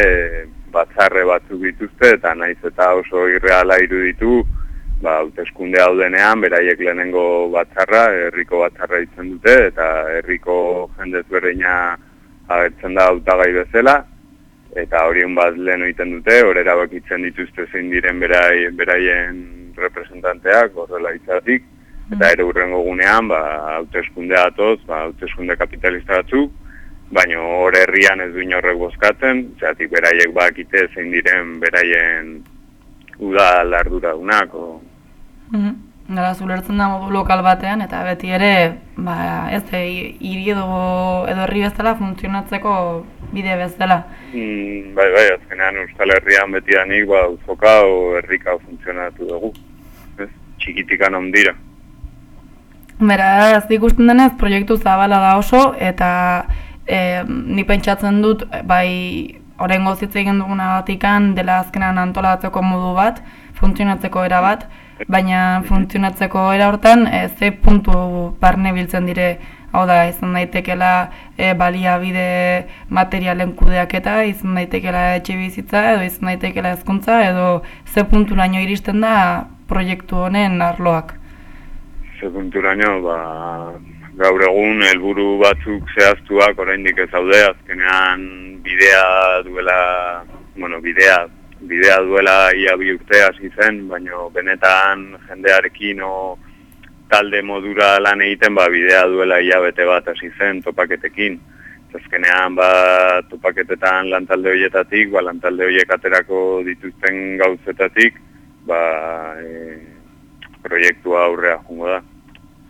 W: batzarre batzuk dituzte eta naiz eta oso irreala iruditu ba hauteskunde hau denean beraiek lehenengo batzarra herriko batzarra ditzen dute eta herriko jende ezberdina agertzen da hautagai bezala eta horien bat lehen egiten dute hor erabakitzen dituzte zein diren berai, beraien representanteak horrela itzatik eta mm. ere urrengo gunean ba hauteskunde atoz ba hauteskunde kapitalista batzuk baina hor herrian ez duin horrek bozkatzen, zeatik beraiek bakite zein diren beraien uda lardura unak.
A: Mm -hmm. Gara, zulertzen da modu lokal batean, eta beti ere, ba, ez, e, hiri edo, edo herri bezala funtzionatzeko bide bezala.
W: Mm, bai, bai, azkenean Euskal Herrian beti anik, ba, uzoka o herrika funtzionatu dugu. Ez, txikitikan ondira.
A: Bera, ez ikusten denez, proiektu zabala da oso, eta e, ni pentsatzen dut bai orengo zitze egin duguna batikan dela azkenan antolatzeko modu bat, funtzionatzeko era bat, baina funtzionatzeko era hortan e, ze puntu barne biltzen dire hau da, izan daitekela e, baliabide materialen kudeaketa, izan daitekela etxe bizitza, edo izan daitekela hezkuntza edo ze puntu laino iristen da proiektu honen arloak.
W: Ze puntu laino, ba, gaur egun helburu batzuk zehaztuak oraindik ez daude. Azkenean bidea duela bueno bidea bidea duela ia bi urte hasi zen baino benetan jendearekin o talde modura lan egiten ba bidea duela ia bete bat hasi zen topaketekin. Azkenean ba topaketetan lan talde hoietatik ba lan talde hoiek aterako dituzten gauzetatik ba e, proiektua aurrea jungo da.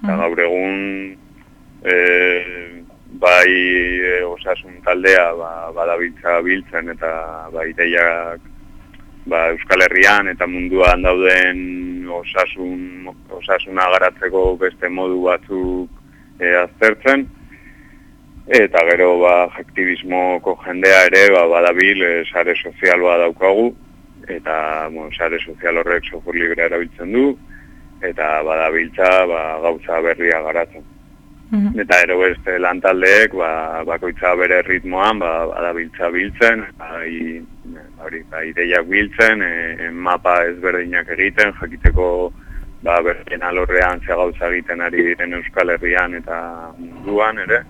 W: Eta mm. gaur egun e, bai e, osasun taldea ba, badabiltza biltzen eta bai deiak ba, Euskal Herrian eta munduan dauden osasun, osasuna garatzeko beste modu batzuk e, aztertzen. Eta gero ba, aktivismoko jendea ere ba, badabil e, sare sozial bat daukagu. Eta bon, sare sozial horrek software libre erabiltzen du. Eta badabiltza ba, gauza berria garatzen. -hmm. Eta ero beste lantaldeek, ba, bakoitza bere ritmoan, ba, badabiltza biltzen, bai, hori, ba, ideiak biltzen, e, e, mapa ezberdinak egiten, jakiteko ba, berdien alorrean ze gauza egiten ari diren Euskal Herrian eta munduan, ere.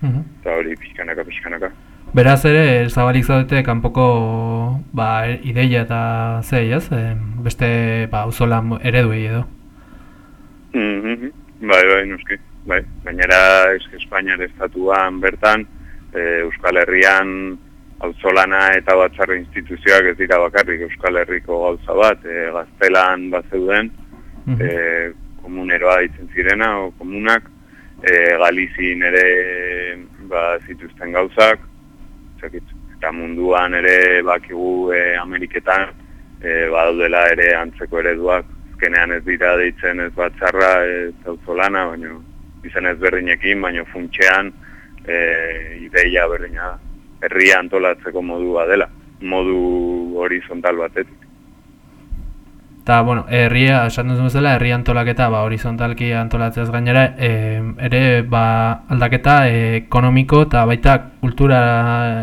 W: Mm Eta hori, pixkanaka, pixkanaka.
C: Beraz ere, zabalik zaudete, kanpoko ba, ideia eta zei, ez? E, beste, ba, uzola ereduei edo.
W: Mm -hmm. Bai, bai, nuski bai, gainera Espainiar estatuan bertan e, Euskal Herrian auzolana eta batzarro instituzioak ez dira bakarrik Euskal Herriko gauza bat, e, gaztelan bat zeuden, mm e, komuneroa ditzen zirena, o komunak, e, Galizin ere ba, zituzten gauzak, zekit, eta munduan ere bakigu e, Ameriketan e, badaudela ere antzeko ereduak, azkenean ez dira deitzen ez batzarra ez auzolana, baina izan ez berdinekin, baina funtxean e, ideia berdina da. Herria antolatzeko modua dela, modu horizontal batetik.
C: Eta, bueno, herria, esan duzu bezala, herria antolaketa, ba, horizontalki antolatzez gainera, e, ere, ba, aldaketa e, ekonomiko eta baita kultura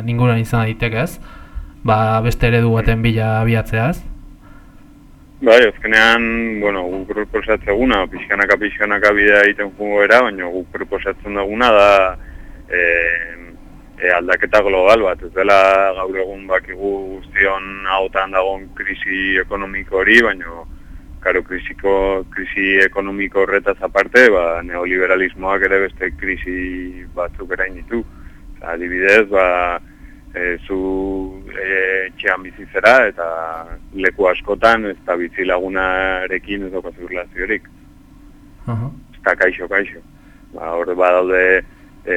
C: ninguran izan daiteke ez? ba, beste eredu baten bila abiatzeaz?
W: Bai, azkenean, bueno, guk proposatzeguna, pixkanaka pixkanaka bidea egiten jungo era, baina guk proposatzen duguna da e, e, aldaketa global bat, ez dela gaur egun bakigu guztion hautan dagoen krisi ekonomiko hori, baina karo, krisiko, krisi ekonomiko horretaz aparte, ba, neoliberalismoak ere beste krisi batzuk erain ditu. Adibidez, ba, e, zu e, txean bizitzera eta leku askotan ez da bizi lagunarekin ez daukazu relaziorik.
C: Uh
W: Ez da kaixo, kaixo. Ba, hor badaude e,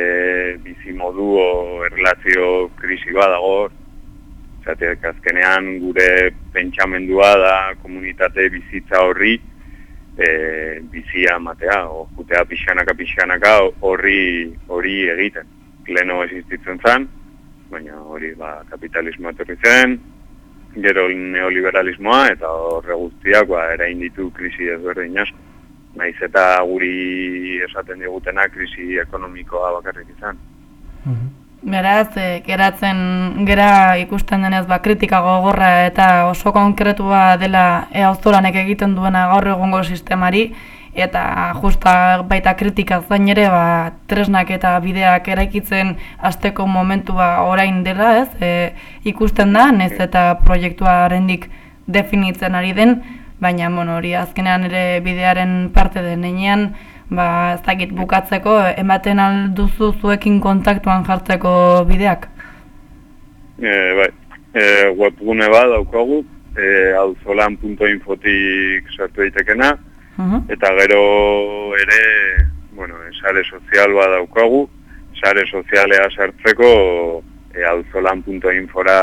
W: bizi modu o erlazio krisi badago, Zatek, azkenean gure pentsamendua da komunitate bizitza horri e, bizia matea, o jutea pixanaka pixanaka horri hori egiten. Leno existitzen zen, baina hori ba, kapitalismoa etorri zen, gero neoliberalismoa eta horre guztiak ba, erain ditu krisi ezberdin asko. Naiz eta guri esaten digutena krisi ekonomikoa bakarrik izan.
A: Beraz, e, geratzen gera ikusten denez ba, kritika gogorra eta oso konkretua dela e, auzolanek egiten duena gaur egungo sistemari eta justa baita kritika zain ere ba, tresnak eta bideak eraikitzen hasteko momentua orain dela, ez? E, ikusten da, nez eta proiektua rendik definitzen ari den, baina bueno, hori azkenean ere bidearen parte den heinean, ba, ez dakit bukatzeko, ematen alduzu zuekin kontaktuan jartzeko bideak?
W: E, bai, e, webgune bat daukagu, e, auzolan.infotik sartu daitekena, eta gero ere, bueno, sare sozial bat daukagu, sare sozialea sartzeko e, auzolan.infora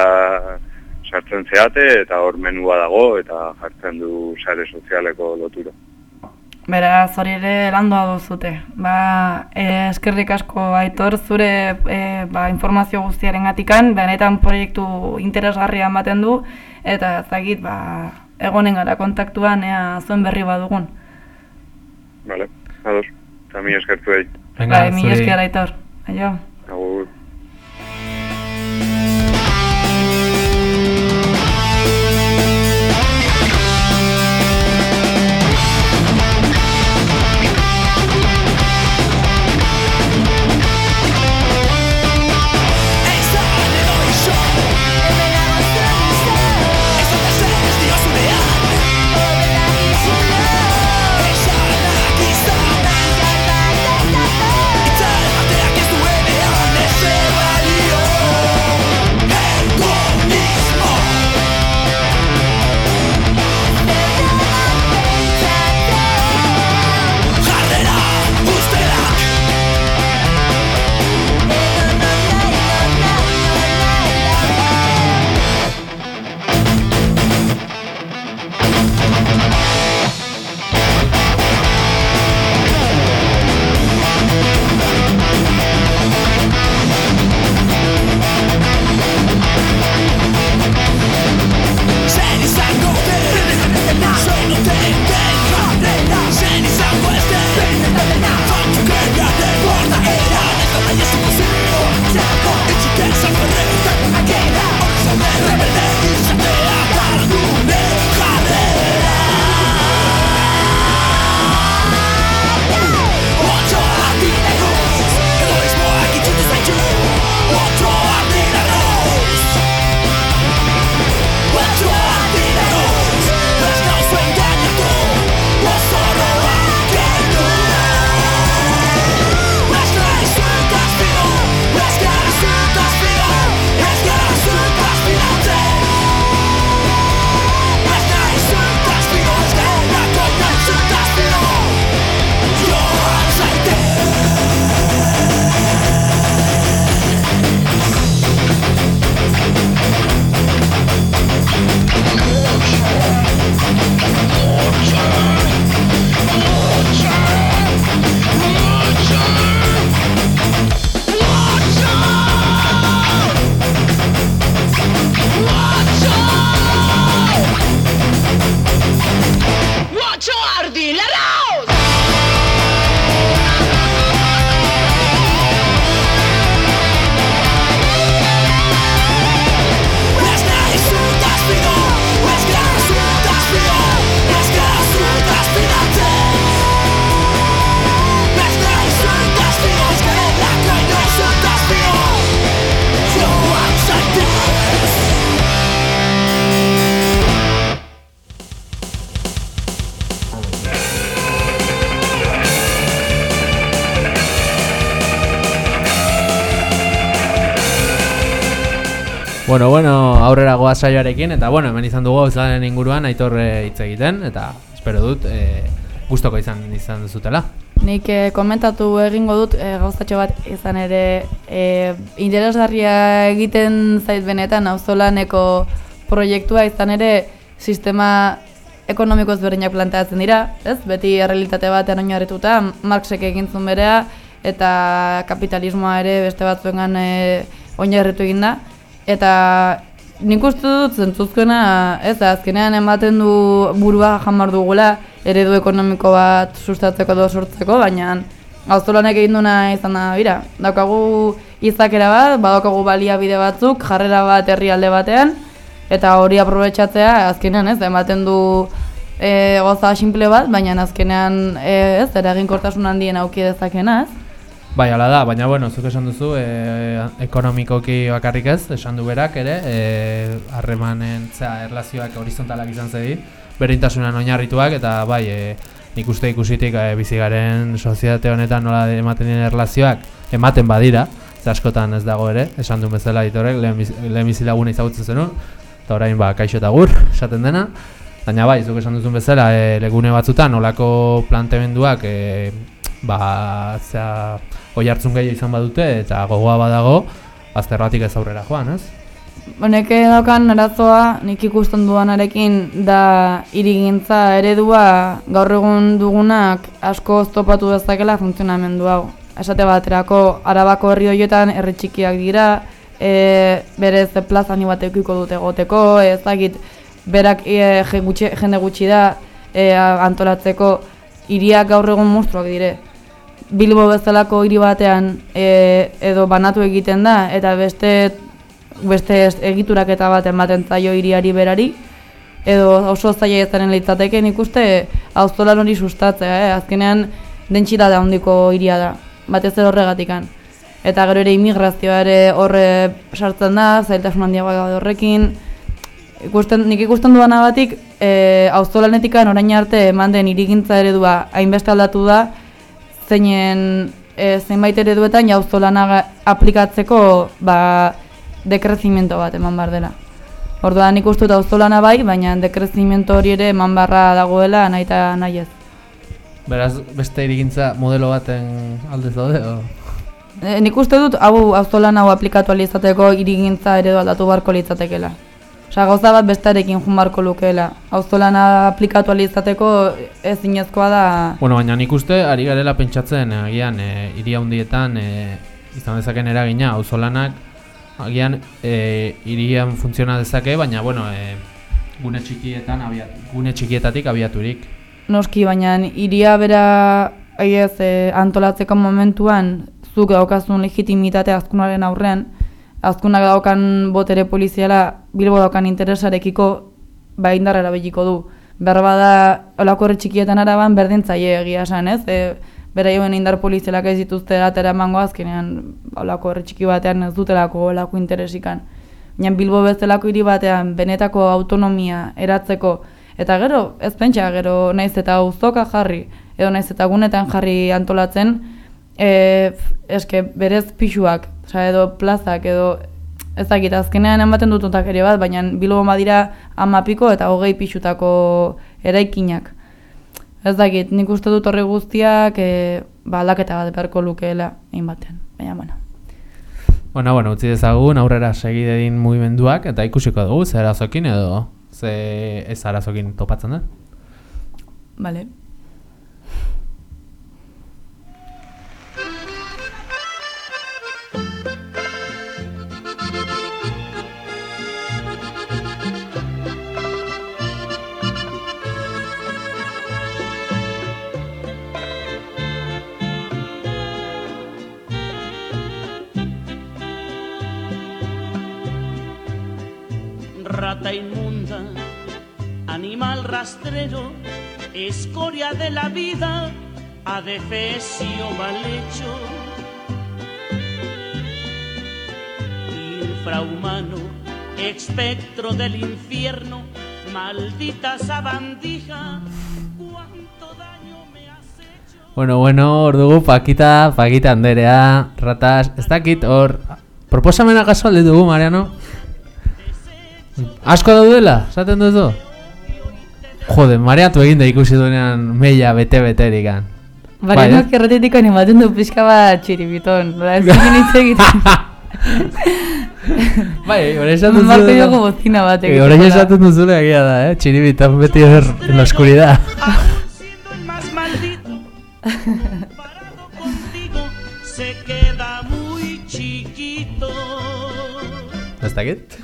W: sartzen zeate, eta hor menua dago, eta jartzen du sare sozialeko lotura.
A: Beraz, hori ere landoa duzute. Ba, e, eskerrik asko aitor zure e, ba, informazio guztiaren gatikan, benetan proiektu interesgarria ematen du, eta zagit, ba, egonen gara kontaktuan, ea zuen berri badugun.
W: Vale, ados. Eta mi eskertu egin.
A: Bai, mi esker aitor. Aio.
W: Agur.
C: Bueno, bueno, aurrera goa saioarekin eta bueno, hemen izan dugu gauzaren inguruan aitor eh, hitz egiten eta espero dut e, gustoko izan izan duzutela.
A: Nik eh, komentatu egingo dut eh, gauzatxo bat izan ere eh, interesgarria egiten zait benetan auzolaneko proiektua izan ere sistema ekonomiko ezberdinak planteatzen dira, ez? Beti errealitate batean oinarrituta Marxek egin zuen berea eta kapitalismoa ere beste batzuengan e, oinarritu egin da eta nik uste dut zentzuzkoena, ez, azkenean ematen du burua jamar dugula eredu ekonomiko bat sustatzeko edo sortzeko, baina gauztolanek egin duna izan da, bira, daukagu izakera bat, badaukagu baliabide batzuk, jarrera bat herrialde batean, eta hori aprobetsatzea azkenean, ez, ematen du e, goza simple bat, baina azkenean, e, ez, eraginkortasun handien auki dezakena, ez?
C: Bai, ala da, baina bueno, zuk esan duzu, e, ekonomikoki bakarrik ez, esan du berak ere, e, harremanen, zera, erlazioak horizontalak izan zedi, berintasunan oinarrituak, eta bai, e, nik uste ikusitik e, bizigaren soziate honetan nola ematen diren erlazioak, ematen badira, ze askotan ez dago ere, esan du bezala ditorek, lehen bizilaguna izagutzen zenun, eta orain ba, kaixo eta gur, [LAUGHS] esaten dena, baina bai, zuk esan duzun bezala, e, legune batzutan, olako plantemenduak, e, ba, zera, oi hartzun gehiago izan badute eta gogoa badago azterratik ez aurrera joan, ez?
A: Honek daukan arazoa nik ikusten duanarekin da irigintza eredua gaur egun dugunak asko oztopatu dezakela funtzionamendu hau. Esate baterako arabako herri horietan herri txikiak dira, e, berez plaza ni bat eukiko dute egoteko, ezagit berak e, jende gutxi da e, antolatzeko hiriak gaur egun monstruak dire. Bilbo bezalako hiri batean e, edo banatu egiten da eta beste beste egiturak eta bat ematen zaio hiriari berari edo oso zaila ezaren litzateke ikuste auzolan hori sustatzea, eh? azkenean dentsita da handiko hiria da, batez ere horregatikan. Eta gero ere immigrazioa ere horre sartzen da, zailtasun handiagoa da horrekin. Ikusten, nik ikusten duan batik, e, auzolanetikan orain arte eman den irigintza eredua hainbeste aldatu da, zeinen e, zenbait ereduetan jauzolana aplikatzeko ba, dekrezimento bat eman bar dela. Orduan nik uste auzolana bai, baina dekrezimento hori ere eman barra dagoela nahi eta nahi ez.
C: Beraz, beste irigintza modelo baten aldez daude, o?
A: E, nik uste dut hau auzolan hau aplikatu alizateko irigintza eredu aldatu barko litzatekela. Osa, gauza bat bestarekin jumarko lukeela. Auzolana aplikatu alizateko ez inezkoa da...
C: Bueno, baina nik uste, ari garela pentsatzen, agian, e, iria hundietan, e, izan dezaken eragina, auzolanak, agian, e, irian funtziona dezake, baina, bueno, e, gune txikietan, abiat, gune txikietatik abiaturik.
A: Noski, baina iria bera, aiez, e, antolatzeko momentuan, zuk daukazun legitimitate azkunaren aurrean, azkunak daukan botere poliziala Bilbo daukan interesarekiko ba indarra erabiliko du. Berba da olako txikietan araban berdintzaile egia esan, ez? E, beraien indar polizialak ez dituzte atera emango azkenean olako txiki batean ez dutelako olako interesikan. Baina Bilbo bezalako hiri batean benetako autonomia eratzeko eta gero ez pentsa gero naiz eta auzoka jarri edo naiz eta gunetan jarri antolatzen e, eske berez pixuak, oza, edo plazak edo ez dakit, azkenean ematen dututak ere bat, baina bilbo badira amapiko eta hogei pixutako eraikinak. Ez dakit, nik uste dut horre guztiak e, ba, aldaketa bat beharko lukeela egin batean, baina bueno.
C: Bueno, bueno, utzi dezagun aurrera segidedin mugimenduak eta ikusiko dugu, zer arazokin edo ze ez arazokin topatzen da?
A: Vale.
G: Rastrero, escoria de la vida, adefesio mal hecho. Infrahumano, espectro del infierno, maldita sabandija, cuánto daño me has hecho.
C: Bueno, bueno, hor dugu Pakita, Pakita Anderea, ratas, ez dakit hor, proposamena gaso alde dugu, Mariano? Asko daudela, esaten duzu? Jode, mareatu egin da ikusi duenean meia bete-beterikan.
A: Marianok erretetik animatzen du pixka bat txiribiton. Ba, ez egin hitz egiten. [LAUGHS]
C: Bai, hori esaten duzu.
A: Marko jogo bozina bat
C: Eh, Hori esaten duzule egia da, eh? Txiribitan beti er en la oscuridad.
G: se queda muy chiquito.
C: Ez dakit?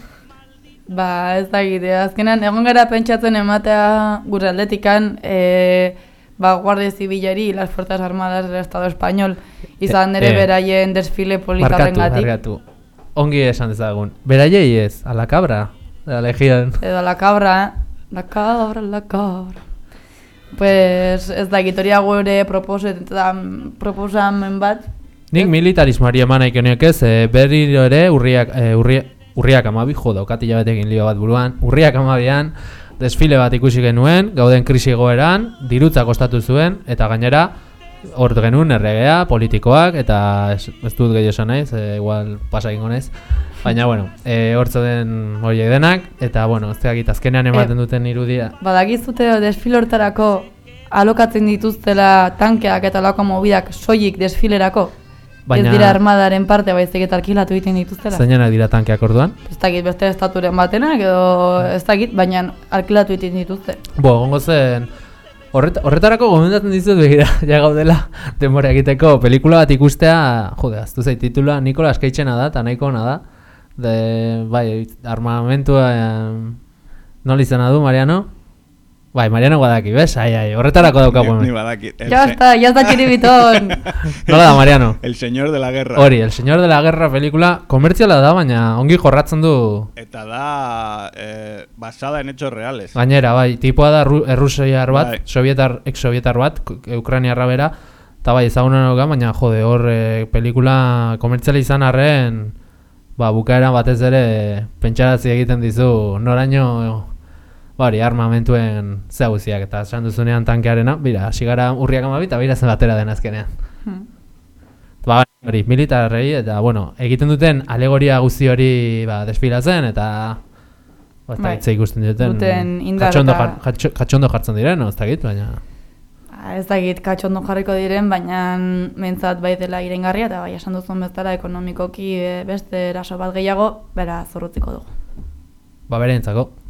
A: Ba, ez da gide, azkenan egon gara pentsatzen ematea gure aldetikan e, ba, Guardia Zibilari, las Fuerzas Armadas del Estado Español izan ere
C: Eh,
A: beraien desfile politarren gatik.
C: barkatu. Ongi esan dezagun. Beraiei ez, a la cabra, de la legión.
A: Edo la cabra, la cabra, la cabra. Pues ez da gitoria gure proposetan, proposamen bat,
C: Nik militarismoari eman nahi ez, e, berriro ere urriak, e, urria, urriak amabi, jo, daukat hilabetekin lio bat buruan, urriak amabian desfile bat ikusi genuen, gauden krisi goeran, dirutza kostatu zuen, eta gainera, hor genuen erregea, politikoak, eta ez, ez dut gehiago esan naiz, e, igual pasa egingo naiz, baina, bueno, e, hortzo den horiek denak, eta, bueno, ez dakit azkenean ematen duten irudia.
A: badakizute desfile hortarako alokatzen dituztela tankeak eta lako mobidak soilik desfilerako.
C: Baina-
A: Ez dira armadaren parte baizik eta alkilatu egiten dituztela.
C: Zeinenak dira tankeak orduan?
A: Ez dakit beste estaturen batenak edo ez dakit, baina alkilatu egiten dituzte.
C: Bo, gongo zen horret, horretarako gomendatzen dizut begira [LAUGHS] ja gaudela denbora egiteko pelikula bat ikustea, jode, aztu zait titula Nikolas Cageena da, eta nahiko ona da. De, bai, armamentua eh, nola izena du, Mariano? Bai, Mariano badaki, bez? Ai, ai, horretarako daukagu.
X: Ni,
C: hemen.
X: ni badakit. El
A: Ya está, ya está txiribiton. [LAUGHS]
C: Nola da, Mariano?
X: El señor de la guerra.
C: Hori, El Señor de la Guerra pelikula komertziala da, baina ongi jorratzen du
X: Eta da eh, basada en hechos reales.
C: Gainera, bai, tipoa da ru- errusiar bat,
X: Bai.
C: sovietar, ex-sovietar bat, k- ukrainiarra bera, eta bai, ezaguna nauka, baina jode, hor eh, pelikula komertziala izan arren, ba, bukaeran batez ere pentsarazi egiten dizu, noraino, bari, armamentuen zea guztiak, eta esan duzunean tankearena, bira, hasi gara urriak amabi, eta bira zen batera den azkenean.
A: Hmm.
C: Ba, hori, militarrei, eta, bueno, egiten duten alegoria guzti hori, ba, desfilatzen, eta... Ba, ez
A: Bai.
C: ikusten duten...
A: Duten
C: katxondo, jar, katxo- katxondo jartzen diren, ez dakit, baina...
A: Ah, Ez dakit katxondo jarriko diren, baina mentzat bai dela irengarria eta bai esan duzun bezala ekonomikoki eh, beste eraso bat gehiago, bera zorrotziko dugu.
C: Ba, berentzako.
D: Madrugada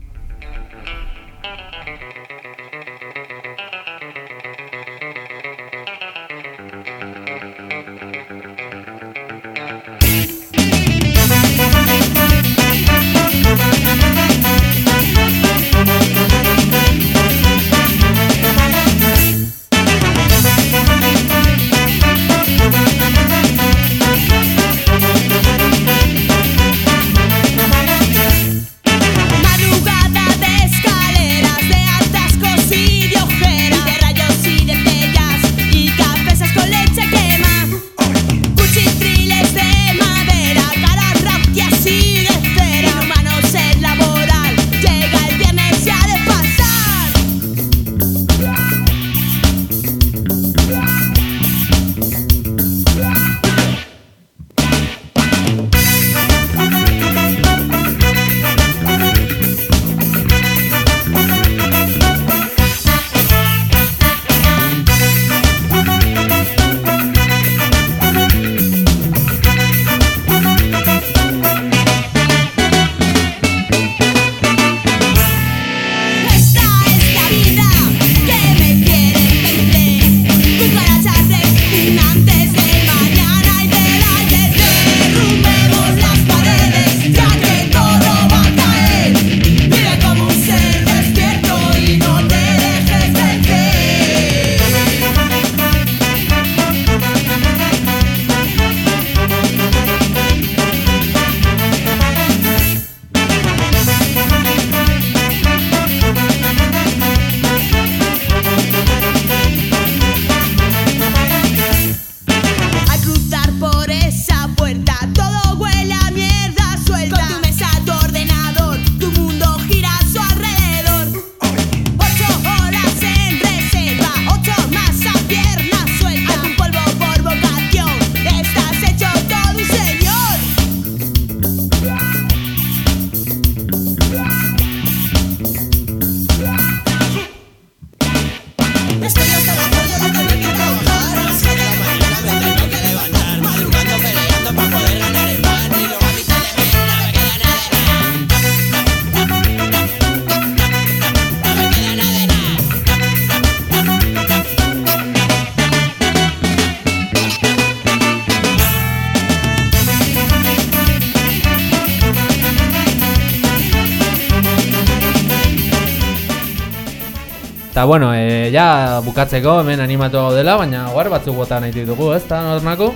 C: Eta bueno, e, ja bukatzeko hemen animatu gaudela, baina guar batzuk bota nahi ditugu, ez da, Nornako?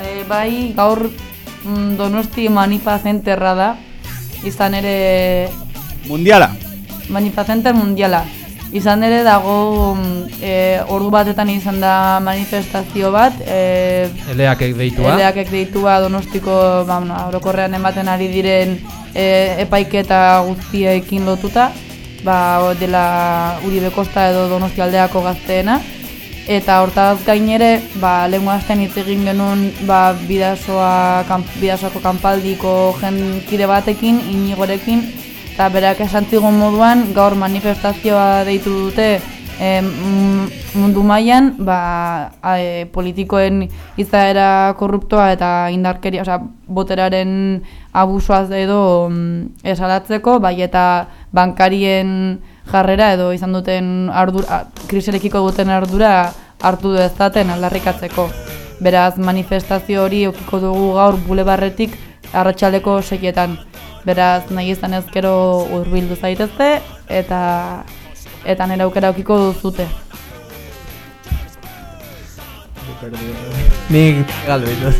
A: E, bai, gaur mm, Donosti Manifa Centerra da, izan ere
X: Mundiala.
A: Manifa Center mundiala. Izan ere dago e, ordu batetan izan da manifestazio bat, e,
C: Eleakek deitua.
A: Eleakek deitua Donostiko ba, bueno, orokorrean ematen ari diren e, epaiketa guztiekin lotuta, ba, dela Uribe Kosta edo Donosti aldeako gazteena. Eta hortaz gain ere, ba, lehen astean hitz egin genuen ba, bidasoa, kan, bidasoako kanpaldiko jenkide batekin, inigorekin, eta berak esan moduan, gaur manifestazioa deitu dute e, mundu mailan ba, e, politikoen izaera korruptoa eta indarkeria, osea, boteraren abusoaz edo mm, esalatzeko, bai eta bankarien jarrera edo izan duten ardura, kriserekiko duten ardura hartu dezaten aldarrikatzeko. Beraz, manifestazio hori eukiko dugu gaur bulebarretik arratsaldeko seietan. Beraz, nahi izan ezkero hurbildu zaitezte eta eta nire aukera eukiko duzute.
C: Nik galdu dituz.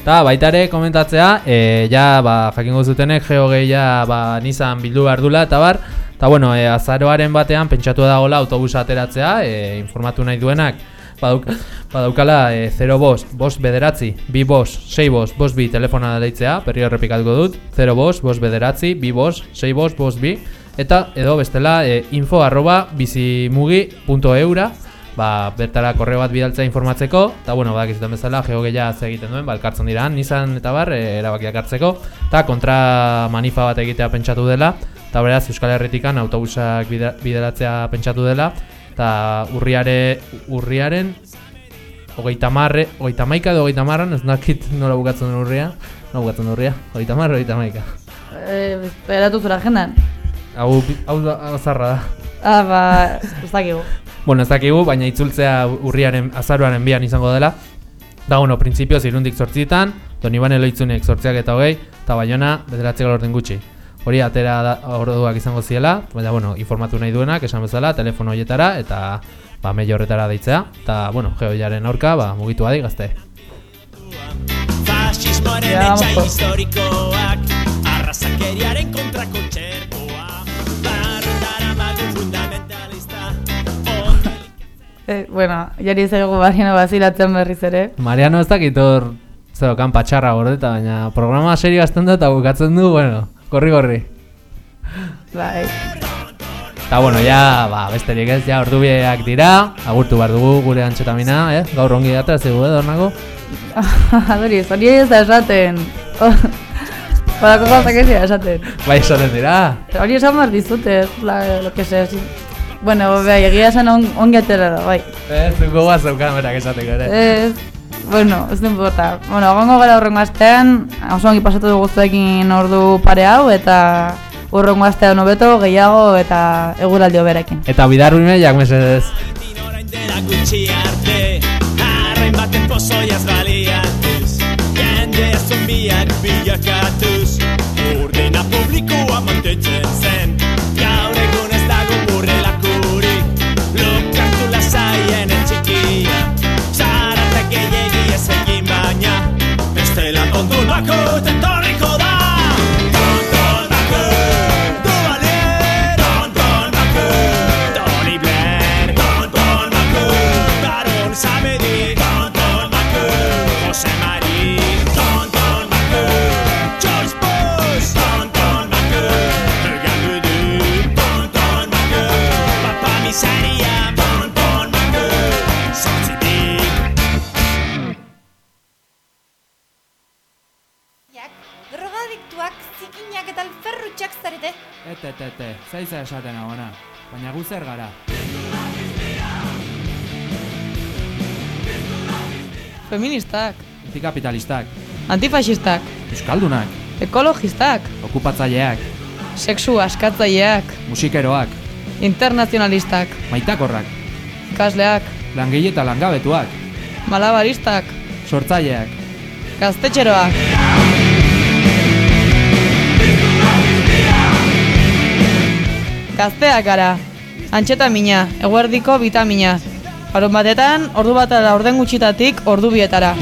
C: Eta baita ere komentatzea, e, ja ba, jakingo zutenek geogeia ba, nizan bildu behar dula eta bar, eta bueno, e, azaroaren batean pentsatu dagoela autobusa ateratzea, e, informatu nahi duenak, badauk, badaukala e, 0 bost, bost bederatzi, bi bost, sei bost, bost bi telefona deitzea, berri horrepikatuko dut, 0 bost, bost bederatzi, bi bost, sei bost, bost bi, eta edo bestela e, info arroba bizimugi.eura, ba, bertara korreo bat bidaltzea informatzeko, eta bueno, badak izuten bezala, geogeia egiten duen, ba, elkartzen dira, nizan eta bar, e, erabakiak hartzeko, eta kontra manifa bat egitea pentsatu dela, eta beraz Euskal Herritikan autobusak bideratzea pentsatu dela, eta urriare, urriaren, hogeita marre, hogeita maika edo hogeita marran, ez dakit nola bukatzen urria, nola bukatzen urria, hogeita marre, hogeita maika.
A: E, Beratu zura agendan.
C: Hau, hau, hau zarra da.
A: Ah, ba, ez dakigu. [LAUGHS]
C: Bueno, ez dakigu, baina itzultzea urriaren azaroaren bian izango dela. Da, bueno, printzipioz irundik sortzietan, Donibane loitzunek sortziak eta hogei, eta baiona bederatzeko lorten gutxi. Hori atera orduak izango ziela, baina, bueno, informatu nahi duenak, esan bezala, telefono horietara, eta ba, meio horretara deitzea, eta, bueno, geoiaren aurka, ba, mugitu badi gazte.
A: Ja,
D: historikoak Arrazakeriaren kontrako txertoa Barrundara magu fundamentalista [LAUGHS]
A: E, bueno, jari zaigu Mariano bazilatzen berriz ere.
C: Mariano ez dakit hor, zerokan patxarra gordeta, baina programa serio azten da eta bukatzen du, bueno, gorri gorri.
A: Bai.
C: Eta bueno, ja, ba, besterik ez, ja, ordu biak dira, agurtu behar dugu gure antxetamina, eh? Gaur ongi data ez dugu, eh, dornako? [LAUGHS]
A: Adori, hori ez da esaten. [LAUGHS] Badako gauzak ez dira esaten.
C: Bai, esaten dira.
A: Hori esan behar dizute, la, lo que sea. si- Bueno, bai, egia esan on, ongi atera da, bai.
C: Ez, dugu bat zeukan berak esateko ere.
A: Ez, bueno, ez den bota. Bueno, gongo gara horrengo astean, oso ongi pasatu dugu zuekin ordu pare hau, eta urrengo astean hobeto, gehiago, eta eguraldi hoberekin.
C: Eta bidar jak mesedez.
D: Arrain baten pozoiaz baliatuz Jendea zumbiak bilakatuz Urdena publikoa mantentzen zen ondo
Y: Ete, ete, ete, zaiza esaten agona. Baina gu zer gara.
A: Feministak,
Y: Antikapitalistak,
A: antifasistak,
Y: euskaldunak,
A: ekologistak,
Y: okupatzaileak,
A: sexu askatzaileak,
Y: musikeroak,
A: internazionalistak,
Y: maitakorrak,
A: ikasleak,
Y: langile eta langabetuak,
A: malabaristak,
Y: sortzaileak,
A: gaztetxeroak. Gazteak gara, antxetamina, eguerdiko vitamina. Harun batetan, ordu bat orden gutxitatik ordu bietara.